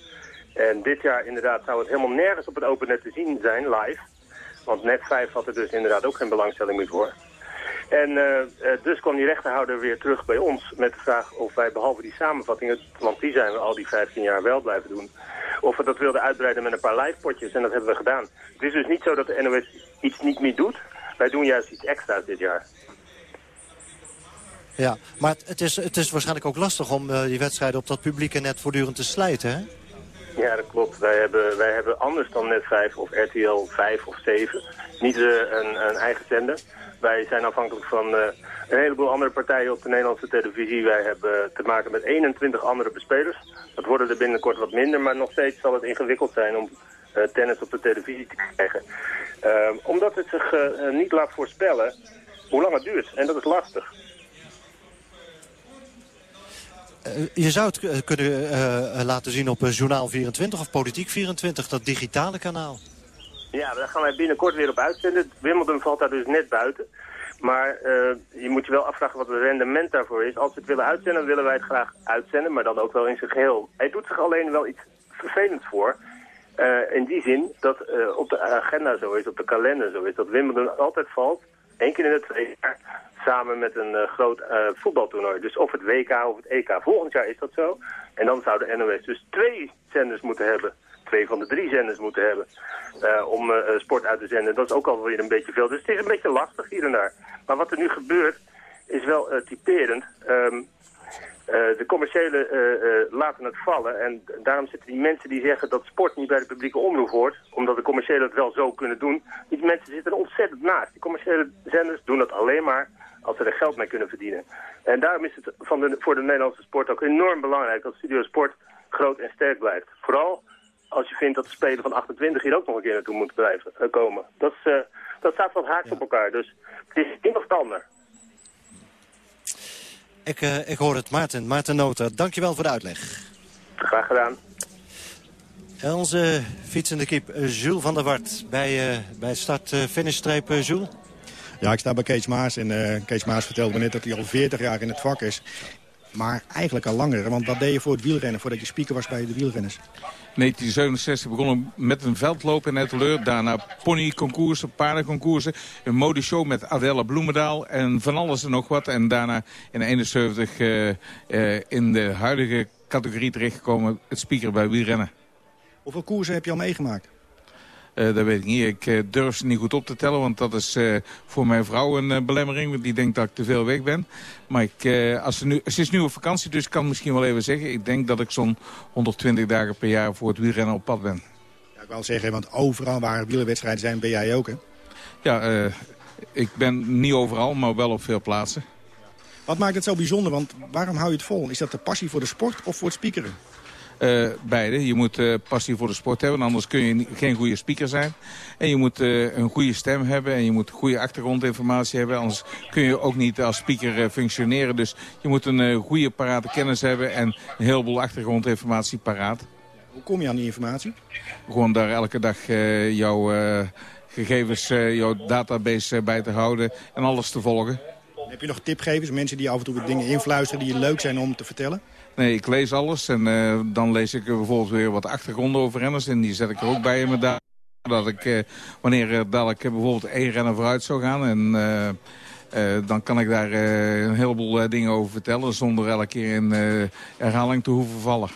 En dit jaar inderdaad zou het helemaal nergens op het open net te zien zijn, live. Want net 5 had er dus inderdaad ook geen belangstelling meer voor. En uh, dus kwam die rechterhouder weer terug bij ons met de vraag of wij behalve die samenvattingen, want die zijn we al die 15 jaar wel blijven doen, of we dat wilden uitbreiden met een paar live-potjes. En dat hebben we gedaan. Het is dus niet zo dat de NOS iets niet meer doet. Wij doen juist iets extra's dit jaar. Ja, maar het is, het is waarschijnlijk ook lastig om uh, die wedstrijden op dat publieke net voortdurend te slijten, hè? Ja, dat klopt. Wij hebben, wij hebben anders dan net 5 of RTL 5 of 7 niet uh, een, een eigen zender. Wij zijn afhankelijk van uh, een heleboel andere partijen op de Nederlandse televisie. Wij hebben te maken met 21 andere bespelers. Dat worden er binnenkort wat minder, maar nog steeds zal het ingewikkeld zijn om tennis op de televisie te krijgen. Uh, omdat het zich niet laat voorspellen hoe lang het duurt. En dat is lastig. Uh, je zou het kunnen laten zien op Journaal 24 of Politiek 24, dat digitale kanaal. Ja, daar gaan wij binnenkort weer op uitzenden. Wimbledon valt daar dus net buiten. Maar je moet je wel afvragen wat het rendement daarvoor is. Als we het willen uitzenden, willen wij het graag uitzenden, maar dan ook wel in zijn geheel. Hij doet zich alleen wel iets vervelends voor. In die zin dat op de agenda zo is, op de kalender zo is, dat Wimbledon altijd valt, één keer in de twee jaar, samen met een groot voetbaltoernooi. Dus of het WK of het EK. Volgend jaar is dat zo. En dan zou de NOS dus twee zenders moeten hebben twee van de drie zenders moeten hebben uh, om uh, sport uit te zenden. Dat is ook alweer een beetje veel. Dus het is een beetje lastig hier en daar. Maar wat er nu gebeurt is wel uh, typerend. Um, de commerciële laten het vallen. En daarom zitten die mensen die zeggen dat sport niet bij de publieke omroep hoort, omdat de commerciële het wel zo kunnen doen, die mensen zitten er ontzettend naast. Die commerciële zenders doen dat alleen maar als ze er geld mee kunnen verdienen. En daarom is het van de, voor de Nederlandse sport ook enorm belangrijk dat Studio Sport groot en sterk blijft. Vooral als je vindt dat de speler van 28 hier ook nog een keer naartoe moet blijven, uh, komen. Dat, is, uh, dat staat wat haaks ja. op elkaar. Dus het is een of het ander. Ik, uh, ik hoor het, Maarten. Maarten Nota, dankjewel voor de uitleg. Graag gedaan. En onze fietsende kip Jules van der Wart bij, bij start-finishstreep. Jules? Ja, ik sta bij Kees Maas en Kees Maas vertelde me net dat hij al 40 jaar in het vak is. Maar eigenlijk al langer, want wat deed je voor het wielrennen voordat je speaker was bij de wielrenners? 1967 begonnen met een veldloop in Etteleur. Daarna ponyconcoursen, paardenconcoursen. Een modeshow met Adela Bloemendaal en van alles en nog wat. En daarna in 71 uh, uh, in de huidige categorie terechtgekomen. Het speaker bij wielrennen. Hoeveel koersen heb je al meegemaakt? Uh, dat weet ik niet. Ik uh, durf ze niet goed op te tellen, want dat is uh, voor mijn vrouw een belemmering. Want die denkt dat ik te veel weg ben. Maar ik, als ze, nu, ze is nu op vakantie, dus ik kan misschien wel even zeggen... ik denk dat ik zo'n 120 dagen per jaar voor het wielrennen op pad ben. Ja, ik wil zeggen, want overal waar wielerwedstrijden zijn, ben jij ook, hè? Ja, ik ben niet overal, maar wel op veel plaatsen. Wat maakt het zo bijzonder? Want waarom hou je het vol? Is dat de passie voor de sport of voor het speakeren? Uh, beide. Je moet uh, passie voor de sport hebben, anders kun je geen goede speaker zijn. En je moet uh, een goede stem hebben en je moet goede achtergrondinformatie hebben. Anders kun je ook niet als speaker functioneren. Dus je moet een goede parate kennis hebben en een heleboel achtergrondinformatie paraat. Hoe kom je aan die informatie? Gewoon daar elke dag jouw gegevens, jouw database bij te houden en alles te volgen. Heb je nog tipgevers, mensen die af en toe dingen influisteren die leuk zijn om te vertellen? Nee, ik lees alles en uh, dan lees ik bijvoorbeeld weer wat achtergronden over renners. En die zet ik er ook bij in mijn data. Dat ik, uh, wanneer uh, dadelijk bijvoorbeeld één renner vooruit zou gaan... en dan kan ik daar een heleboel dingen over vertellen... zonder elke keer in herhaling te hoeven vallen.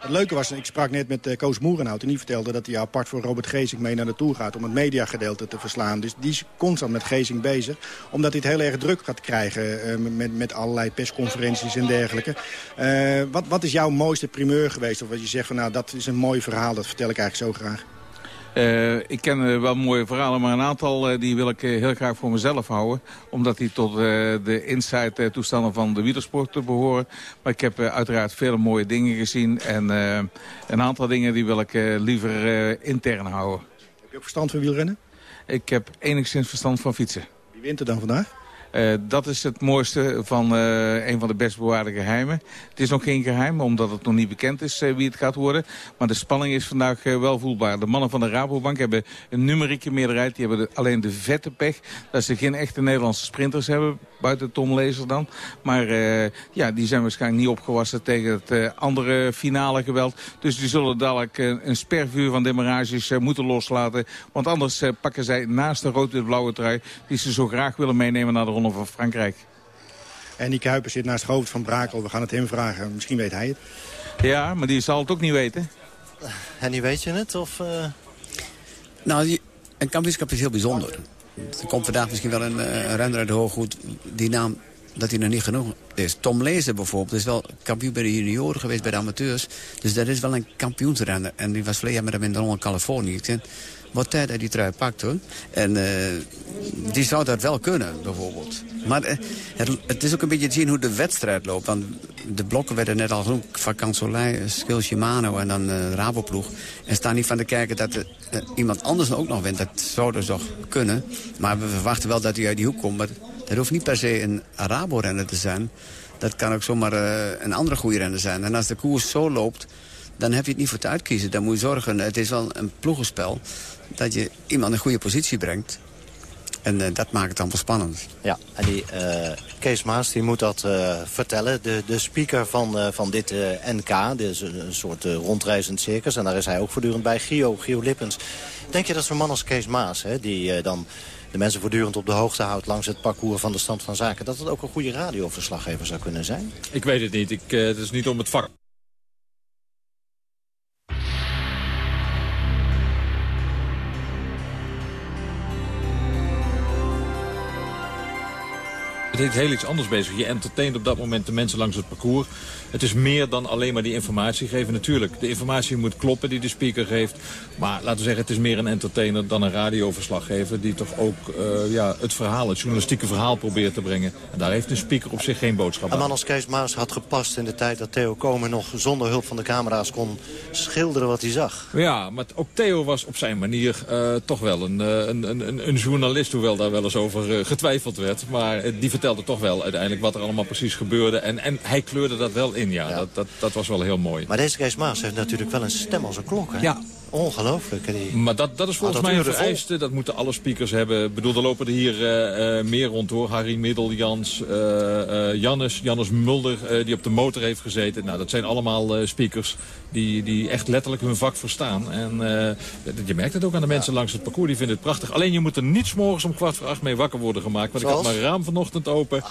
Het leuke was, ik sprak net met uh, Koos Moerenhout... en die vertelde dat hij apart voor Robert Geesink mee naar de Tour gaat... om het mediagedeelte te verslaan. Dus die is constant met Geesink bezig. Omdat hij het heel erg druk gaat krijgen uh, met, met allerlei persconferenties en dergelijke. Uh, wat, wat is jouw mooiste primeur geweest? Of wat je zegt van nou, dat is een mooi verhaal, dat vertel ik eigenlijk zo graag. Uh, ik ken uh, wel mooie verhalen, maar een aantal uh, die wil ik heel graag voor mezelf houden. Omdat die tot de inside toestanden van de wielersport behoren. Maar ik heb uiteraard vele mooie dingen gezien. En een aantal dingen die wil ik liever intern houden. Heb je ook verstand van wielrennen? Ik heb enigszins verstand van fietsen. Wie wint er dan vandaag? Uh, dat is het mooiste van uh, een van de best bewaarde geheimen. Het is nog geen geheim, omdat het nog niet bekend is uh, wie het gaat worden. Maar de spanning is vandaag wel voelbaar. De mannen van de Rabobank hebben een numerieke meerderheid. Die hebben alleen de vette pech dat ze geen echte Nederlandse sprinters hebben. Buiten Tom Lezer dan. Maar ja, die zijn waarschijnlijk niet opgewassen tegen het andere finale geweld. Dus die zullen dadelijk een spervuur van demarages moeten loslaten. Want anders pakken zij naast de rood-wit-blauwe trui... die ze zo graag willen meenemen naar de van Frankrijk. En die Kuiper zit naast het hoofd van Brakel. We gaan het hem vragen. Misschien weet hij het. Ja, maar die zal het ook niet weten. En die weet je het? Of, uh... Nou, een kampioenschap is heel bijzonder. Er komt vandaag misschien wel een, uh, renner uit de Hooggoed. Die naam dat hij nog niet genoeg is. Tom Lezer bijvoorbeeld is wel kampioen bij de junioren geweest, bij de amateurs. Dus dat is wel een kampioensrenner. En die was verleden met hem in de Californië. Ik wat tijd dat die trui pakt hoor. En uh, die zou dat wel kunnen, bijvoorbeeld. Maar uh, het, het, is ook een beetje te zien hoe de wedstrijd loopt. Want de blokken werden net al genoemd. Van Kansolei, Skil Shimano en dan uh, Raboploeg. En staan niet van te kijken dat iemand anders ook nog wint. Dat zou dus toch kunnen. Maar we verwachten wel dat hij uit die hoek komt. Dat hoeft niet per se een Rabo-renner te zijn. Dat kan ook zomaar een andere goede renner zijn. En als de koers zo loopt dan heb je het niet voor te uitkiezen. Dan moet je zorgen, het is wel een ploegenspel dat je iemand in een goede positie brengt. En uh, dat maakt het dan wel spannend. Ja, en die uh, Kees Maas die moet dat vertellen. De, de speaker van, van dit NK, een, een soort rondreizend circus. En daar is hij ook voortdurend bij, Gio, Gio Lippens. Denk je dat zo'n man als Kees Maas, hè, die dan de mensen voortdurend op de hoogte houdt... langs het parcours van de stand van zaken... dat het ook een goede radioverslaggever zou kunnen zijn? Ik weet het niet. Ik, het is niet om het vak het heel iets anders bezig. Je entertaint op dat moment de mensen langs het parcours. Het is meer dan alleen maar die informatie geven. Natuurlijk, de informatie moet kloppen die de speaker geeft. Maar laten we zeggen, het is meer een entertainer dan een radioverslaggever... die toch ook uh, ja, het verhaal, het journalistieke verhaal probeert te brengen. En daar heeft een speaker op zich geen boodschap aan. Een man als Kees Maas had gepast in de tijd dat Theo Komen... nog zonder hulp van de camera's kon schilderen wat hij zag. Ja, maar ook Theo was op zijn manier uh, toch wel een, een, een, een, journalist... hoewel daar wel eens over uh, getwijfeld werd. Maar die vertelde toch wel uiteindelijk wat er allemaal precies gebeurde. En, en hij kleurde dat wel in, ja. Dat, dat, dat was wel heel mooi. Maar deze Kees Maas heeft natuurlijk wel een stem als een klok, hè? Ja, Ongelooflijk. Die... Maar dat, dat is volgens mij een vereiste. Dat moeten alle speakers hebben. Ik bedoel, er lopen er hier uh, uh, meer rond hoor. Harry Middeljans, uh, Jannes, Jannes Mulder, die op de motor heeft gezeten. Nou, dat zijn allemaal speakers die, die echt letterlijk hun vak verstaan. En je merkt het ook aan de mensen langs het parcours. Die vinden het prachtig. Alleen je moet er niet morgens om kwart voor acht mee wakker worden gemaakt. Want ik had mijn raam vanochtend open.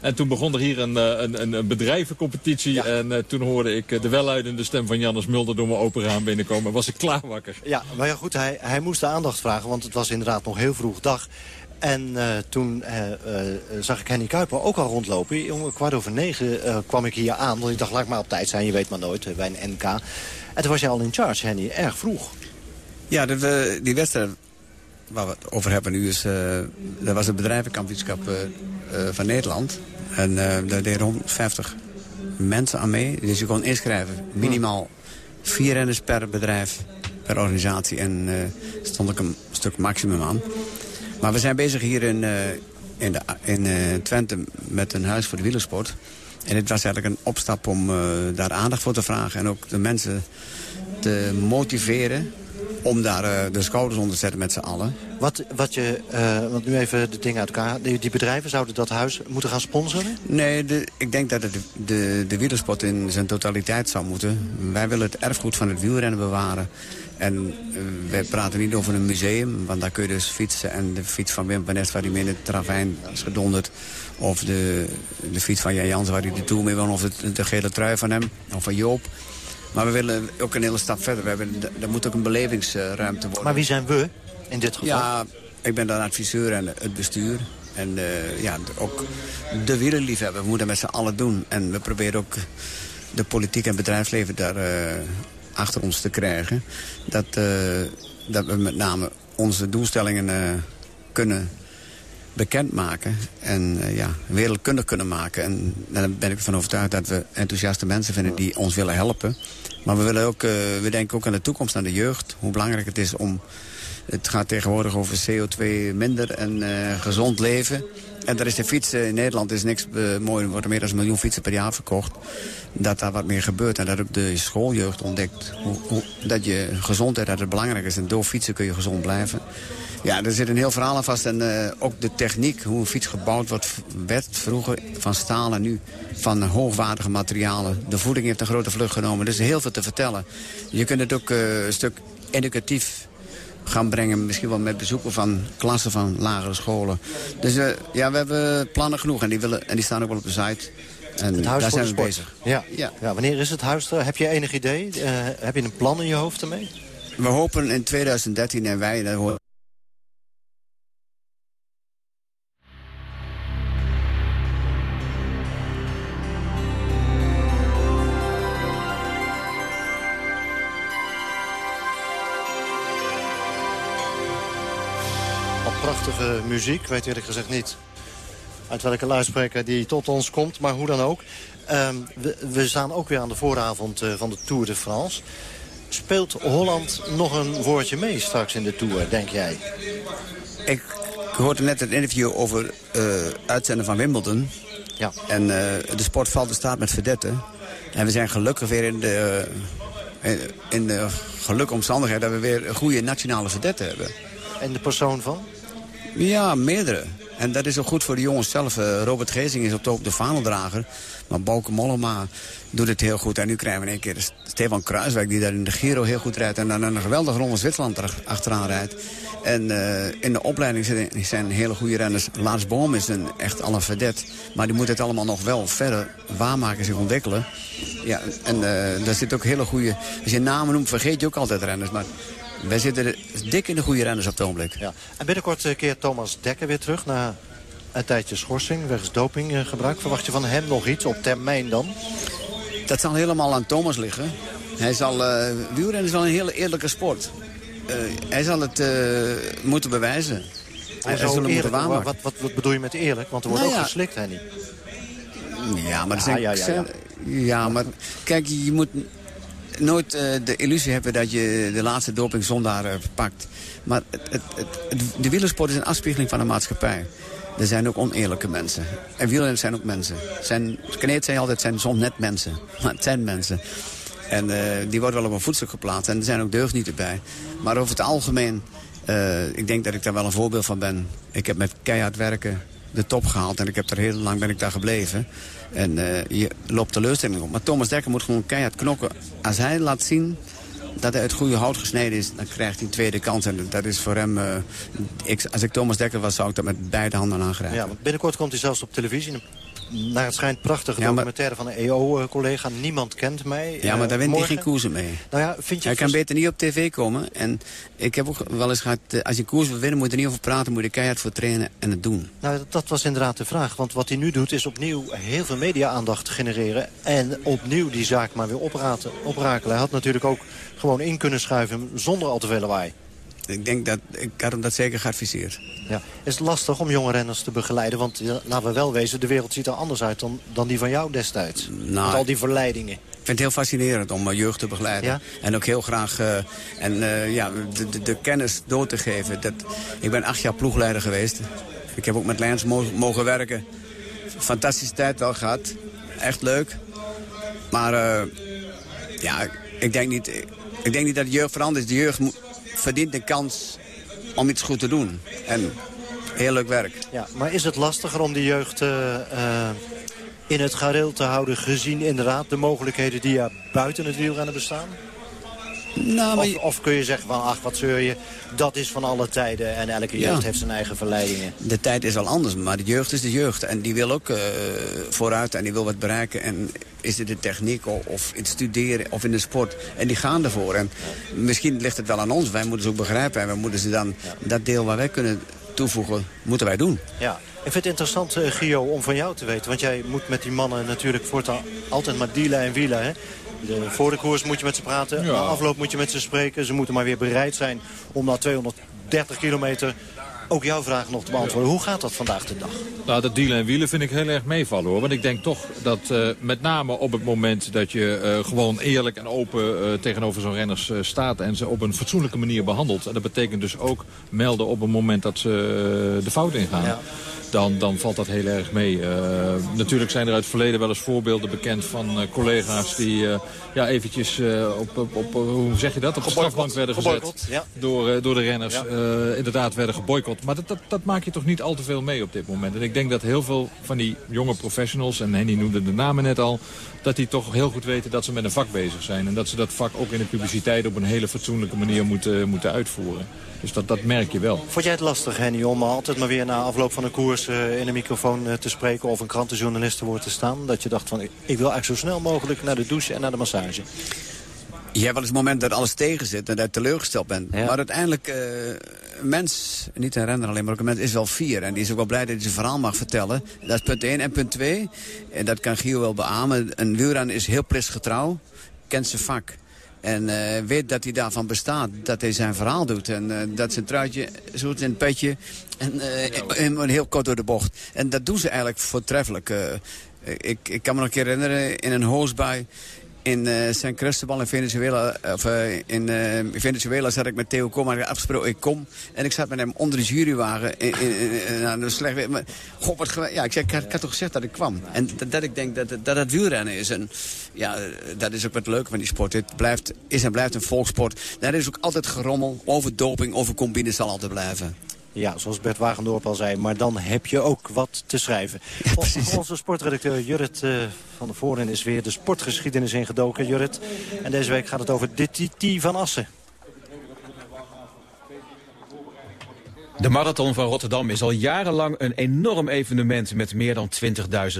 En toen begon er hier een, een, een bedrijvencompetitie. En toen hoorde ik de welluidende stem van Jannes Mulder door mijn open raam binnenkomen. Was ik klaar wakker. Ja, maar ja goed, hij, hij moest de aandacht vragen, want het was inderdaad nog heel vroeg dag. En uh, toen uh, uh, zag ik Henny Kuiper ook al rondlopen. Om kwart over negen kwam ik hier aan. Want ik dacht, laat maar op tijd zijn. Je weet maar nooit bij een NK. En toen was jij al in charge, Henny. Erg vroeg. Ja, de, die wedstrijd waar we het over hebben nu is... dat was het bedrijvenkampioenschap van Nederland. En daar deden 150 mensen aan mee. Dus je kon inschrijven. Minimaal vier renners per bedrijf, per organisatie. En uh, stond ook een stuk maximum aan. Maar we zijn bezig hier in, uh, in, de, in uh, Twente met een huis voor de wielersport. En het was eigenlijk een opstap om daar aandacht voor te vragen. En ook de mensen te motiveren om daar uh, de schouders onder te zetten met z'n allen. Wat, wat je, uh, want nu even de dingen uit elkaar. Die, die, bedrijven zouden dat huis moeten gaan sponsoren? Nee, de, ik denk dat het de, de, de wielersport in zijn totaliteit zou moeten. Wij willen het erfgoed van het wielrennen bewaren. En uh, wij praten niet over een museum, want daar kun je dus fietsen. En de fiets van Wim van Nest waar hij mee in het ravijn is gedonderd. Of de, de fiets van Jan Jans waar hij de Tour mee won. Of de, de gele trui van hem. Of van Joop. Maar we willen ook een hele stap verder. We hebben, er moet ook een belevingsruimte worden. Maar wie zijn we in dit geval? Ja, ik ben dan adviseur en het bestuur. En uh, ja, ook de wielerliefhebber. We moeten met z'n allen doen. En we proberen ook de politiek en bedrijfsleven daar uh, achter ons te krijgen. Dat, eh, dat we met name onze doelstellingen eh, kunnen bekendmaken. En uh, ja, wereldkundig kunnen maken. En daar ben ik ervan overtuigd dat we enthousiaste mensen vinden die ons willen helpen. Maar we, willen ook, we denken ook aan de toekomst, aan de jeugd. Hoe belangrijk het is om... Het gaat tegenwoordig over CO2 minder en gezond leven. En daar is de fiets in Nederland is niks uh, mooi. Er worden meer dan een miljoen fietsen per jaar verkocht. Dat daar wat meer gebeurt. En dat ook de schooljeugd ontdekt. Hoe, hoe, dat je gezondheid dat het belangrijk is. En door fietsen kun je gezond blijven. Ja, er zit een heel verhaal aan vast. En ook de techniek, hoe een fiets gebouwd wordt, werd vroeger van staal en nu van hoogwaardige materialen. De voeding heeft een grote vlucht genomen. Er is heel veel te vertellen. Je kunt het ook een stuk educatief gaan brengen. Misschien wel met bezoeken van klassen van lagere scholen. Dus uh, ja, we hebben plannen genoeg en die, willen, en die staan ook wel op de site. En het huis daar zijn we sport. bezig. Ja. Ja. ja. Wanneer is het huis er? Heb je enig idee? Uh, heb je een plan in je hoofd ermee? We hopen in 2013 en wij... Dat muziek. Ik weet eerlijk gezegd niet uit welke luidspreker die tot ons komt. Maar hoe dan ook. Um, we, we, staan ook weer aan de vooravond uh, van de Tour de France. Speelt Holland nog een woordje mee straks in de Tour, denk jij? Ik hoorde net het interview over uh, uitzenden van Wimbledon. Ja. En uh, de sport valt de staat met verdetten. En we zijn gelukkig weer in de, in de gelukkige omstandigheid... dat we weer een goede nationale verdetten hebben. En de persoon van? Ja, meerdere. En dat is ook goed voor de jongens zelf. Uh, Robert Gezing is op de, op de vaandeldrager. Maar Bouke Mollema doet het heel goed. En nu krijgen we in één keer Stefan Kruiswijk... die daar in de Giro heel goed rijdt. En dan een geweldige ronde Zwitserland er achteraan rijdt. En uh, in de opleiding zijn, zijn hele goede renners. Lars Boom is een, echt al een verdet. Maar die moet het allemaal nog wel verder waarmaken, zich ontwikkelen. Ja, en uh, daar zit ook hele goede... Als je namen noemt, vergeet je ook altijd renners. Maar wij zitten dik in de goede renners op het ogenblik. Ja. En binnenkort keert Thomas Dekker weer terug na een tijdje schorsing wegens dopinggebruik. Verwacht je van hem nog iets op termijn dan? Dat zal helemaal aan Thomas liggen. Hij zal, uh, wielrennen is wel een hele eerlijke sport. Uh, hij zal het uh, moeten bewijzen. Hij zal het moeten waarmaken. Wat, wat, wat, bedoel je met eerlijk? Want er wordt nou ook ja. geslikt, hè niet? Ja, maar, ja, ja, ja. ja, maar kijk, je moet nooit uh, de illusie hebben dat je de laatste dopingzondaar uh, pakt. Maar het, het, het, de wielersport is een afspiegeling van de maatschappij. Er zijn ook oneerlijke mensen. En wielrenners zijn ook mensen. Zijn, Kneet zei altijd, zijn soms net mensen. Maar het zijn mensen. En uh, die worden wel op een voetstuk geplaatst. En er zijn ook deugnieten bij. Maar over het algemeen, ik denk dat ik daar wel een voorbeeld van ben. Ik heb met keihard werken de top gehaald. En ik heb er heel lang ben ik daar gebleven. En je loopt teleurstelling op. Maar Thomas Dekker moet gewoon keihard knokken. Als hij laat zien dat hij uit goede hout gesneden is, dan krijgt hij een tweede kans. En dat is voor hem... Uh, ik, als ik Thomas Dekker was, zou ik dat met beide handen aangrijpen. Ja, want binnenkort komt hij zelfs op televisie. Naar het schijnt prachtige ja, documentaire van een EO-collega. Niemand kent mij. Ja, maar daar wint hij geen koersen mee. Nou ja, vind je hij kan beter niet op tv komen. En ik heb ook wel eens gehad... als je koers wil winnen, moet je er niet over praten. Moet je er keihard voor trainen en het doen. Nou, dat was inderdaad de vraag. Want wat hij nu doet, is opnieuw heel veel media-aandacht genereren. En opnieuw die zaak maar weer opraten, oprakelen. Hij had natuurlijk ook gewoon in kunnen schuiven zonder al te veel lawaai. Ik denk dat ik had hem dat zeker geadviseerd. Ja. Is het lastig om jonge renners te begeleiden? Want ja, laten we wel wezen, de wereld ziet er anders uit dan, dan die van jou destijds. Nou, Met al die verleidingen. Ik vind het heel fascinerend om uh, jeugd te begeleiden. Ja? En ook heel graag uh, en, uh, ja, de, de, de, kennis door te geven. Dat, ik ben acht jaar ploegleider geweest. Ik heb ook met mo mogen werken. Fantastische tijd wel gehad. Echt leuk. Maar ja, ik denk, niet, ik denk niet dat de jeugd verandert. De jeugd verdient de kans om iets goed te doen. En heel leuk werk. Ja, maar is het lastiger om die jeugd uh, uh, in het gareel te houden... gezien inderdaad de mogelijkheden die er buiten het wielrennen bestaan? Nou, maar... of, of, kun je zeggen van, ach, wat zeur je, dat is van alle tijden... en elke jeugd ja. heeft zijn eigen verleidingen. De tijd is al anders, maar de jeugd is de jeugd. En die wil ook uh, vooruit en die wil wat bereiken. En is het de techniek of, in het studeren of in de sport. En die gaan ervoor. En misschien ligt het wel aan ons. Wij moeten ze ook begrijpen. En we moeten ze dan ja. dat deel waar wij kunnen toevoegen, moeten wij doen. Ja. Ik vind het interessant, uh, Gio, om van jou te weten. Want jij moet met die mannen natuurlijk voortaan altijd maar dealen en wielen. Hè? De, voor de koers moet je met ze praten. Ja. Na afloop moet je met ze spreken. Ze moeten maar weer bereid zijn om na 230 kilometer ook jouw vraag nog te beantwoorden. Hoe gaat dat vandaag de dag? Nou, dat dealen en wielen vind ik heel erg meevallen hoor. Want ik denk toch dat eh, met name op het moment dat je eh, gewoon eerlijk en open eh, tegenover zo'n renners staat... en ze op een fatsoenlijke manier behandelt. En dat betekent dus ook melden op het moment dat ze de fout ingaan. Dan, dan valt dat heel erg mee. Eh, natuurlijk zijn er uit het verleden wel eens voorbeelden bekend van eh, collega's die eh, ja, eventjes op, op, op, hoe zeg je dat, op de strafbank werden gezet ja. door, door de renners. Ja. inderdaad werden geboycott. Maar dat, dat, dat maak je toch niet al te veel mee op dit moment. En ik denk dat heel veel van die jonge professionals, en Henny noemde de namen net al... dat die toch heel goed weten dat ze met een vak bezig zijn. En dat ze dat vak ook in de publiciteit op een hele fatsoenlijke manier moeten, moeten uitvoeren. Dus dat, dat merk je wel. Vond jij het lastig, Henny, om altijd maar weer na afloop van een koers eh, in een microfoon eh, te spreken of een krantenjournalist te woord te staan? Dat je dacht van, ik, wil eigenlijk zo snel mogelijk naar de douche en naar de massage. Je hebt wel eens een moment dat alles tegen zit en dat je teleurgesteld bent. Maar uiteindelijk, eh, een mens, niet een renner alleen, maar ook een mens is wel vier. En die is ook wel blij dat hij zijn verhaal mag vertellen. Dat is punt één. En punt twee, en dat kan Gio wel beamen. Een wielrenner is heel plichtgetrouw, kent zijn vak. En eh, weet dat hij daarvan bestaat, dat hij zijn verhaal doet. En eh, dat zijn truitje zoet in het petje. En, en heel kort door de bocht. En dat doen ze eigenlijk voortreffelijk. Ik, ik kan me nog een keer herinneren, in een hoosbui in eh San Cristobal in Venezuela, of, eh, in eh, Venezuela zat ik met Theo Kom, maar afgesproken, ik kom. En ik zat met hem onder de jurywagen in, de slecht. Maar, god, wat ja, ik, zei, ik, had, toch gezegd dat ik kwam. En dat, ik denk dat, dat het wielrennen is. En ja, dat is ook wat leuke van die sport. Het blijft, is en blijft een volkssport. Daar is ook altijd gerommel over doping, over combines zal altijd blijven. Ja, zoals Bert Wagendorp al zei, maar dan heb je ook wat te schrijven. Onze sportredacteur Jurrit eh, van der Voren is weer de sportgeschiedenis ingedoken. Jurrit, en deze week gaat het over de TT van Assen. De marathon van Rotterdam is al jarenlang een enorm evenement met meer dan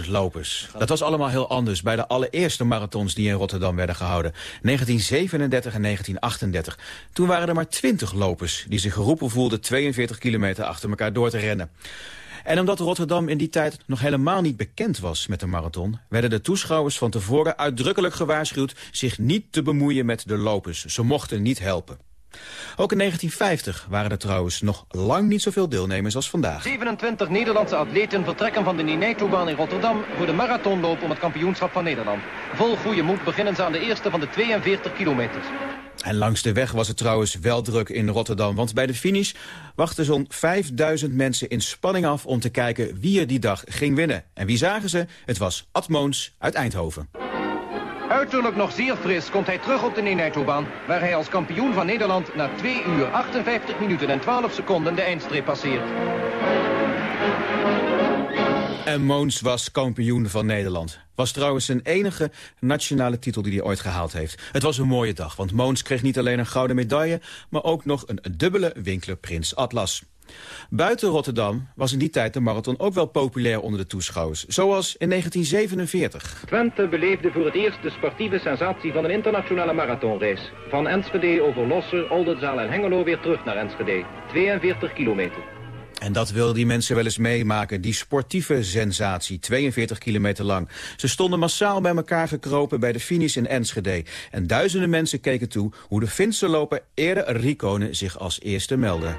20.000 lopers. Dat was allemaal heel anders bij de allereerste marathons die in Rotterdam werden gehouden. 1937 en 1938. Toen waren er maar 20 lopers die zich geroepen voelden 42 kilometer achter elkaar door te rennen. En omdat Rotterdam in die tijd nog helemaal niet bekend was met de marathon... werden de toeschouwers van tevoren uitdrukkelijk gewaarschuwd... zich niet te bemoeien met de lopers. Ze mochten niet helpen. Ook in 1950 waren er trouwens nog lang niet zoveel deelnemers als vandaag. 27 Nederlandse atleten vertrekken van de Ninei-toebaan in Rotterdam voor de marathonloop om het kampioenschap van Nederland. Vol goede moed beginnen ze aan de eerste van de 42 kilometers. En langs de weg was het trouwens wel druk in Rotterdam. Want bij de finish wachten zo'n 5000 mensen in spanning af... om te kijken wie er die dag ging winnen. En wie zagen ze? Het was Ad Moons uit Eindhoven. Uiterlijk nog zeer fris komt hij terug op de Ninei-toebaan... waar hij als kampioen van Nederland na 2 uur 58 minuten en 12 seconden de eindstreep passeert. En Moons was kampioen van Nederland. Was trouwens zijn enige nationale titel die hij ooit gehaald heeft. Het was een mooie dag, want Moons kreeg niet alleen een gouden medaille... maar ook nog een dubbele Winkler Prins Atlas. Buiten Rotterdam was in die tijd de marathon ook wel populair onder de toeschouwers. Zoals in 1947. Twente beleefde voor het eerst de sportieve sensatie van een internationale marathonrace. Van Enschede over Losser, Oldenzaal en Hengelo weer terug naar Enschede. 42 kilometer. En dat wilden die mensen wel eens meemaken, die sportieve sensatie, 42 kilometer lang. Ze stonden massaal bij elkaar gekropen bij de finish in Enschede. En duizenden mensen keken toe hoe de Finse loper eerder Rikonen zich als eerste meldde.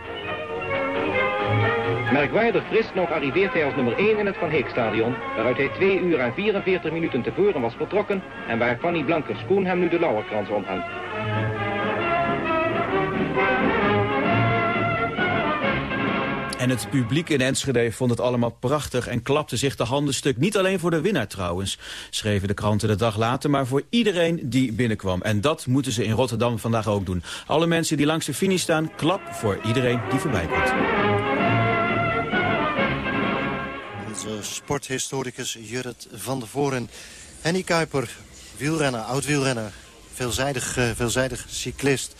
Merkwaardig fris nog arriveert hij als nummer 1 in het Van Heekstadion, waaruit hij 2 uur en 44 minuten tevoren was vertrokken en waar Fanny Blankers-Koen hem nu de lauwerkrans omhangt. En het publiek in Enschede vond het allemaal prachtig en klapte zich de handen stuk. Niet alleen voor de winnaar trouwens, schreven de kranten de dag later, maar voor iedereen die binnenkwam. En dat moeten ze in Rotterdam vandaag ook doen. Alle mensen die langs de finish staan, klap voor iedereen die voorbij komt. Sporthistoricus Jurrit van der Voren. Henny Kuiper, wielrenner, oud-wielrenner, veelzijdig, eh, veelzijdig cyclist.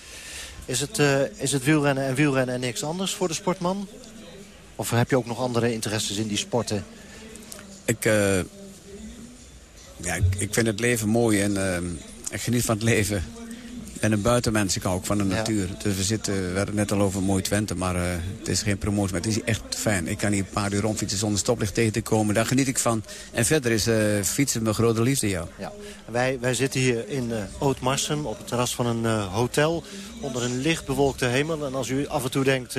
Is het, eh, is het wielrennen en wielrennen en niks anders voor de sportman? Of heb je ook nog andere interesses in die sporten? Ik, eh, ja, ik, vind het leven mooi en ik geniet van het leven. Ben een buitenmens, ik hou ook van de natuur. Dus we, zitten, we hadden het net al over Mooi Twente, maar uh, het is geen promotie. Maar het is echt fijn. Ik kan hier een paar uur rondfietsen zonder stoplicht tegen te komen. Daar geniet ik van. En verder is uh, fietsen mijn grote liefde, ja. ja. Wij, wij zitten hier in uh, Ootmarsum op het terras van een uh, hotel onder een licht bewolkte hemel. En als u af en toe denkt,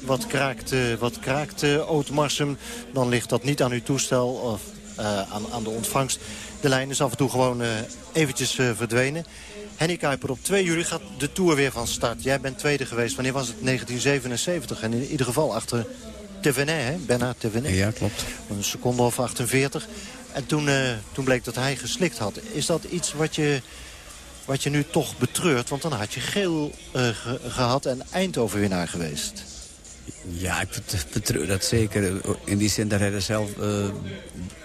wat kraakt, wat kraakt Ootmarsum... dan ligt dat niet aan uw toestel of aan, aan de ontvangst. De lijn is af en toe gewoon eventjes verdwenen. Henny Kuiper, op 2 juli gaat de Tour weer van start. Jij bent tweede geweest. Wanneer was het? 1977. En in ieder geval achter Tevenet, hè? Bernard Tevenet. Ja, klopt. Een seconde of 48. En toen, uh, toen bleek dat hij geslikt had. Is dat iets wat je, wat je nu toch betreurt? Want dan had je geel uh, ge gehad en Eindhoven winnaar geweest. Ja, ik betreur dat zeker. In die zin dat hij er zelf uh,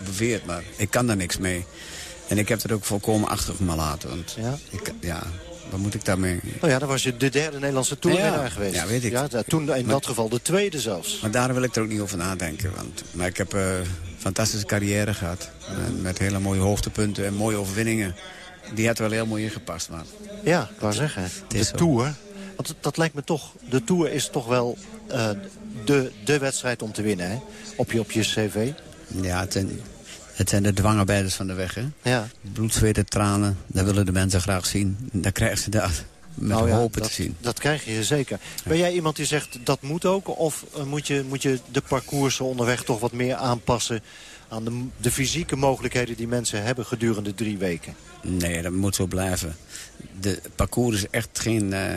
beweert. Maar ik kan daar niks mee. En ik heb het ook volkomen achter me laten. Want ja? Ik, ja, wat moet ik daarmee? Nou ja, dan was je de derde Nederlandse toerwinnaar ja, geweest. Ja, weet ik. Ja, toen in maar, dat geval de tweede zelfs. Maar daar wil ik er ook niet over nadenken. Want, maar ik heb een uh, fantastische carrière gehad. Met, met hele mooie hoogtepunten en mooie overwinningen. Die had wel heel mooi ingepast. Maar... Ja, ik wou zeggen. De zo. Tour. Want dat lijkt me toch... De Tour is toch wel uh, de, de wedstrijd om te winnen, hè? Op je, op je cv. Ja, ten, het zijn de dwangarbeiders van de weg, hè? Ja. Bloed, zweet en tranen, dat willen de mensen graag zien. Dan krijgen ze dat met nou ja, hopen dat, te zien. Dat krijg je zeker. Ben jij iemand die zegt dat moet ook? Of uh, moet, je, moet je de parcoursen onderweg toch wat meer aanpassen... aan de, de fysieke mogelijkheden die mensen hebben gedurende drie weken? Nee, dat moet zo blijven. De parcours is echt geen... Uh,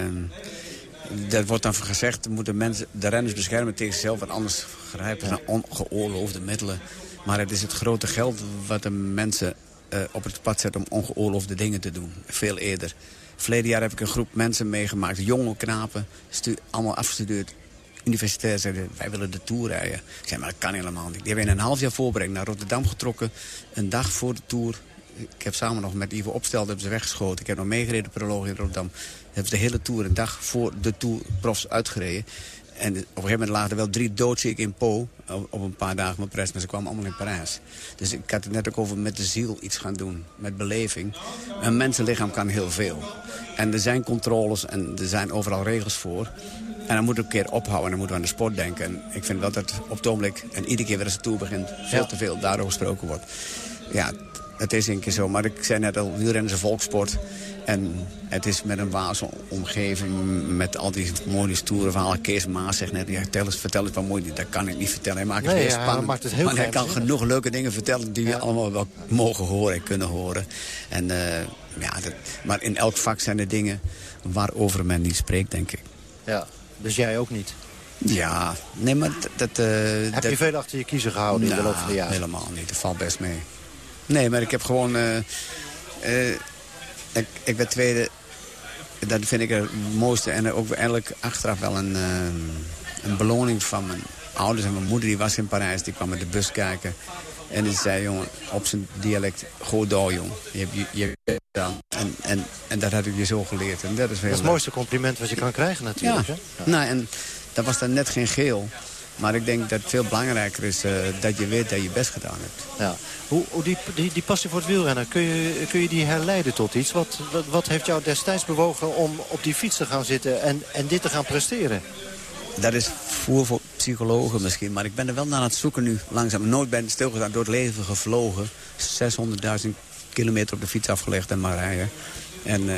dat wordt dan gezegd, moeten mensen, de renners beschermen tegen zichzelf... want anders grijpen ze naar ongeoorloofde middelen. Maar het is het grote geld wat de mensen uh, op het pad zet om ongeoorloofde dingen te doen. Veel eerder. Verleden jaar heb ik een groep mensen meegemaakt, jonge knapen, allemaal afgestudeerd. Universitair zeiden, wij willen de Tour rijden. Ik zei, maar dat kan helemaal niet. Die hebben in een half jaar voorbereiding naar Rotterdam getrokken. Een dag voor de Tour. Ik heb samen nog met Ivo Opstel hebben ze weggeschoten. Ik heb nog meegereden proloog in Rotterdam. Hebben ze de hele Tour, een dag voor de Tour, profs uitgereden. En op een gegeven moment lagen er wel drie doodzieken in Po. Op een paar dagen met pres, maar ze kwamen allemaal in Parijs. Dus ik had het net ook over met de ziel iets gaan doen. Met beleving. Een mensenlichaam kan heel veel. En er zijn controles en er zijn overal regels voor. En dan moet ik een keer ophouden en dan moeten we aan de sport denken. En ik vind wel dat op het ogenblik, en iedere keer weer als het toe begint... veel ja. te veel daarover gesproken wordt. Ja, het is een keer zo. Maar ik zei net al, wielrennen is een volkssport. En het is met een waze omgeving, met al die mooie stoere verhalen. Kees Maas zegt net, ja, vertel, eens, vertel eens wat mooi. Dat kan ik niet vertellen. Hij maakt het nee, heel ja, spannend. maakt het heel maar hij kan genoeg leuke dingen vertellen die we allemaal wel mogen horen en kunnen horen. En, uh, ja, dat, maar in elk vak zijn er dingen waarover men niet spreekt, denk ik. Ja, dus jij ook niet? Ja, nee, maar dat... Uh, Heb dat, je veel achter je kiezen gehouden nou, in de loop van de jaren? helemaal niet. Dat valt best mee. Nee, maar ik heb gewoon... Uh, uh, ik, ik ben tweede... Dat vind ik het mooiste. En ook eigenlijk achteraf wel een, uh, een beloning van mijn ouders en mijn moeder. Die was in Parijs, die kwam met de bus kijken. En die zei, jongen, op zijn dialect, go door, jong. Je hebt je, je hebt. En, en, en dat heb ik je zo geleerd. En dat is, dat is het mooiste compliment wat je kan krijgen natuurlijk. Ja. Hè? ja. Nou, en dat was dan net geen geel. Maar ik denk dat het veel belangrijker is uh, dat je weet dat je je best gedaan hebt. Ja. Hoe, hoe die, die, die passie voor het wielrennen, kun je, kun je die herleiden tot iets? Wat, wat, wat heeft jou destijds bewogen om op die fiets te gaan zitten en, en dit te gaan presteren? Dat is voer voor psychologen misschien. Maar ik ben er wel naar het zoeken nu. Langzaam nooit ben stilgestaan door het leven gevlogen. 600.000 kilometer op de fiets afgelegd en maar rijden. En uh,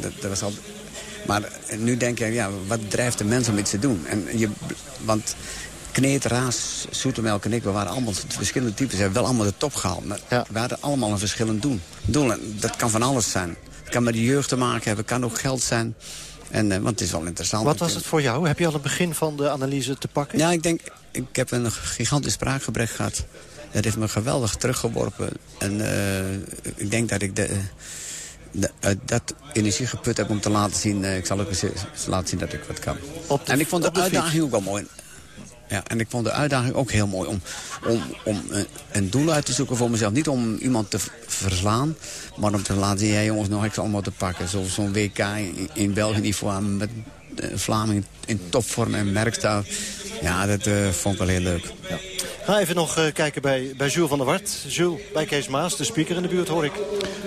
dat, dat was al... Maar nu denk je, ja, wat drijft de mens om iets te doen? En je, want Kneet, Raas, Zoetemelk en ik, we waren allemaal verschillende types. We hebben wel allemaal de top gehaald. Maar ja. we hadden allemaal een verschillend doen. doel. Dat kan van alles zijn. Het kan met de jeugd te maken hebben, het kan ook geld zijn. En, uh, want het is wel interessant. Wat was het voor jou? Heb je al het begin van de analyse te pakken? Ja, ik denk, ik heb een gigantisch spraakgebrek gehad. Dat heeft me geweldig teruggeworpen. En uh, ik denk dat ik de, dat energie geput heb om te laten zien... Uh, ik zal ook eens laten zien dat ik wat kan. De, en ik vond de, de uitdaging ook wel mooi. Ja, en ik vond de uitdaging ook heel mooi om, om, om een, een doel uit te zoeken voor mezelf. Niet om iemand te verslaan, maar om te laten zien... Ja, jongens, nog iets allemaal te pakken. Zoals zo'n WK in, in België, die voor met uh, Vlamingen in topvorm en merkstaal. Ja, dat uh, vond ik wel heel leuk. Ja. Ga even nog uh, kijken bij, bij Jules van der Wart. Jules, bij Kees Maas, de speaker in de buurt hoor ik.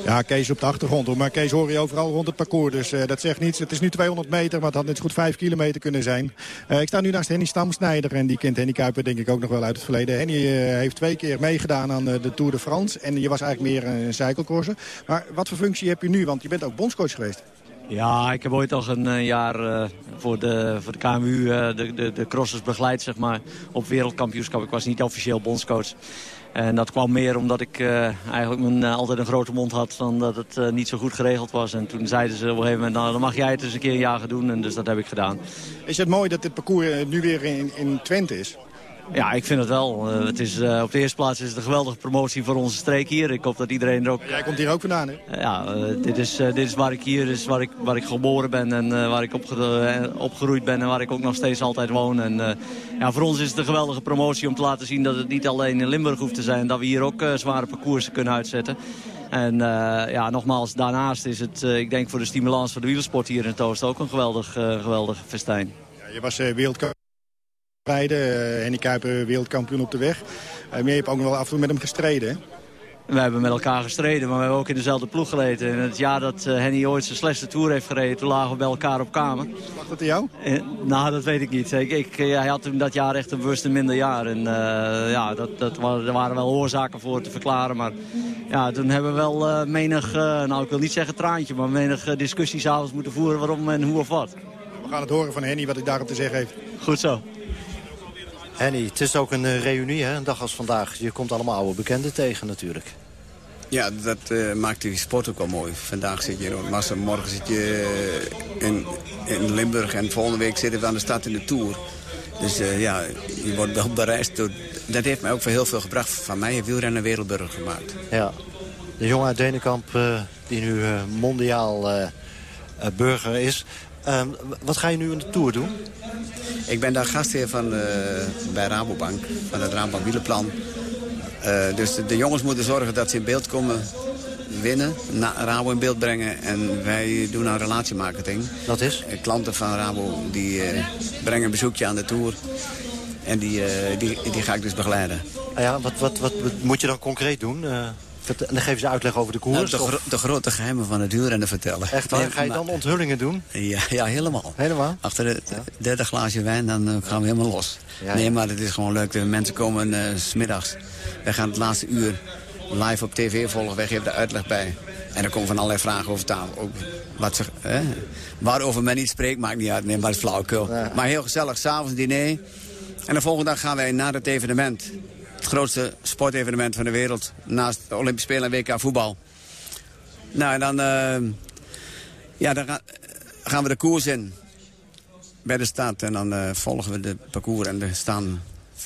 Ja, Kees op de achtergrond hoor. Maar Kees hoor je overal rond het parcours. Dus uh, dat zegt niets. Het is nu 200 meter, maar het had net zo goed 5 kilometer kunnen zijn. Uh, ik sta nu naast Henny Stamsnijder. En die kent Henny Kuiper denk ik ook nog wel uit het verleden. Henny heeft twee keer meegedaan aan de Tour de France. En je was eigenlijk meer een cyclecrosser. Maar wat voor functie heb je nu? Want je bent ook bondscoach geweest. Ja, ik heb ooit al een uh, jaar uh, voor, de, voor de KMU uh, de, de, de crossers begeleid zeg maar, op wereldkampioenschap. Ik was niet officieel bondscoach. En dat kwam meer omdat ik eigenlijk mijn, altijd een grote mond had van dat het niet zo goed geregeld was. En toen zeiden ze op een gegeven moment, nou, dan mag jij het eens een keer een jaar gaan doen. En dus dat heb ik gedaan. Is het mooi dat dit parcours nu weer in, in Twente is? Ja, ik vind het wel. Uh, het is, uh, op de eerste plaats is het een geweldige promotie voor onze streek hier. Ik hoop dat iedereen er ook... Jij komt hier ook vandaan, hè? Uh, ja, dit, is, dit is waar ik hier is, waar ik, waar ik geboren ben en waar ik opge opgegroeid ben en waar ik ook nog steeds altijd woon. En, ja, voor ons is het een geweldige promotie om te laten zien dat het niet alleen in Limburg hoeft te zijn. Dat we hier ook zware parcoursen kunnen uitzetten. En ja, nogmaals, daarnaast is het, ik denk voor de stimulans van de wielersport hier in het Oosten ook een geweldig, geweldig festijn. Ja, je was wereldkampioen rijden. Uh, Henny Kuiper, wereldkampioen op de weg. Uh, maar je hebt ook nog wel af en toe met hem gestreden, hè? We hebben met elkaar gestreden, maar we hebben ook in dezelfde ploeg geleten. In het jaar dat uh, Henny ooit zijn slechtste Tour heeft gereden, toen lagen we bij elkaar op kamer. Lag dat aan jou? Uh, nou, dat weet ik niet. Ik, ik, hij had toen dat jaar echt een bewust een minder jaar. En uh, ja, dat, dat waren, er waren wel oorzaken voor te verklaren. Maar ja, toen hebben we wel menig, nou ik wil niet zeggen traantje, maar menig discussie s'avonds moeten voeren waarom en hoe of wat. We gaan het horen van Henny wat hij daarop te zeggen heeft. Goed zo. Henny, het is ook een uh, reunie, hè? een dag als vandaag. Je komt allemaal oude bekenden tegen natuurlijk. Ja, dat uh, maakt die sport ook wel mooi. Vandaag zit je in Massa, morgen zit je uh, in, in Limburg... en volgende week zitten we aan de stad in de Tour. Dus ja, je wordt wel bereisd. Door... Dat heeft mij ook voor heel veel gebracht. Van mij een wielrenner wereldburger gemaakt. Ja, de jongen uit Denenkamp die nu mondiaal burger is... Ehm, wat ga je nu in de Tour doen? Ik ben daar gastheer van, uh, bij Rabobank, van het Rabobank Wielenplan. Uh, dus de, de, jongens moeten zorgen dat ze in beeld komen winnen, na, Rabo in beeld brengen. En wij doen aan relatiemarketing. Dat is? Uh, klanten van Rabo die brengen een bezoekje aan de Tour. En die, die, die ga ik dus begeleiden. Ah ja, wat, wat, wat, moet je dan concreet doen? En dan geven ze uitleg over de koers? Nou, de, de, grote geheimen van het wielrennen vertellen. Echt waar? Ga je dan onthullingen doen? Ja, ja helemaal. Helemaal? Achter het ja. derde glaasje wijn, dan uh, gaan we helemaal los. Ja, nee, maar het is gewoon leuk. De mensen komen uh, smiddags. Wij gaan het laatste uur live op tv volgen. Wij geven de uitleg bij. En er komen van allerlei vragen over tafel. Ook wat ze, eh, waarover men niet spreekt, maakt niet uit. Nee, maar het is flauwekul. Maar heel gezellig, s'avonds diner. En de volgende dag gaan wij naar het evenement het grootste sportevenement van de wereld. Naast de Olympische Spelen en WK voetbal. Nou, en dan, uh, ja, dan gaan we de koers in. Bij de stad. En dan uh, volgen we de parcours. En er staan 500.000,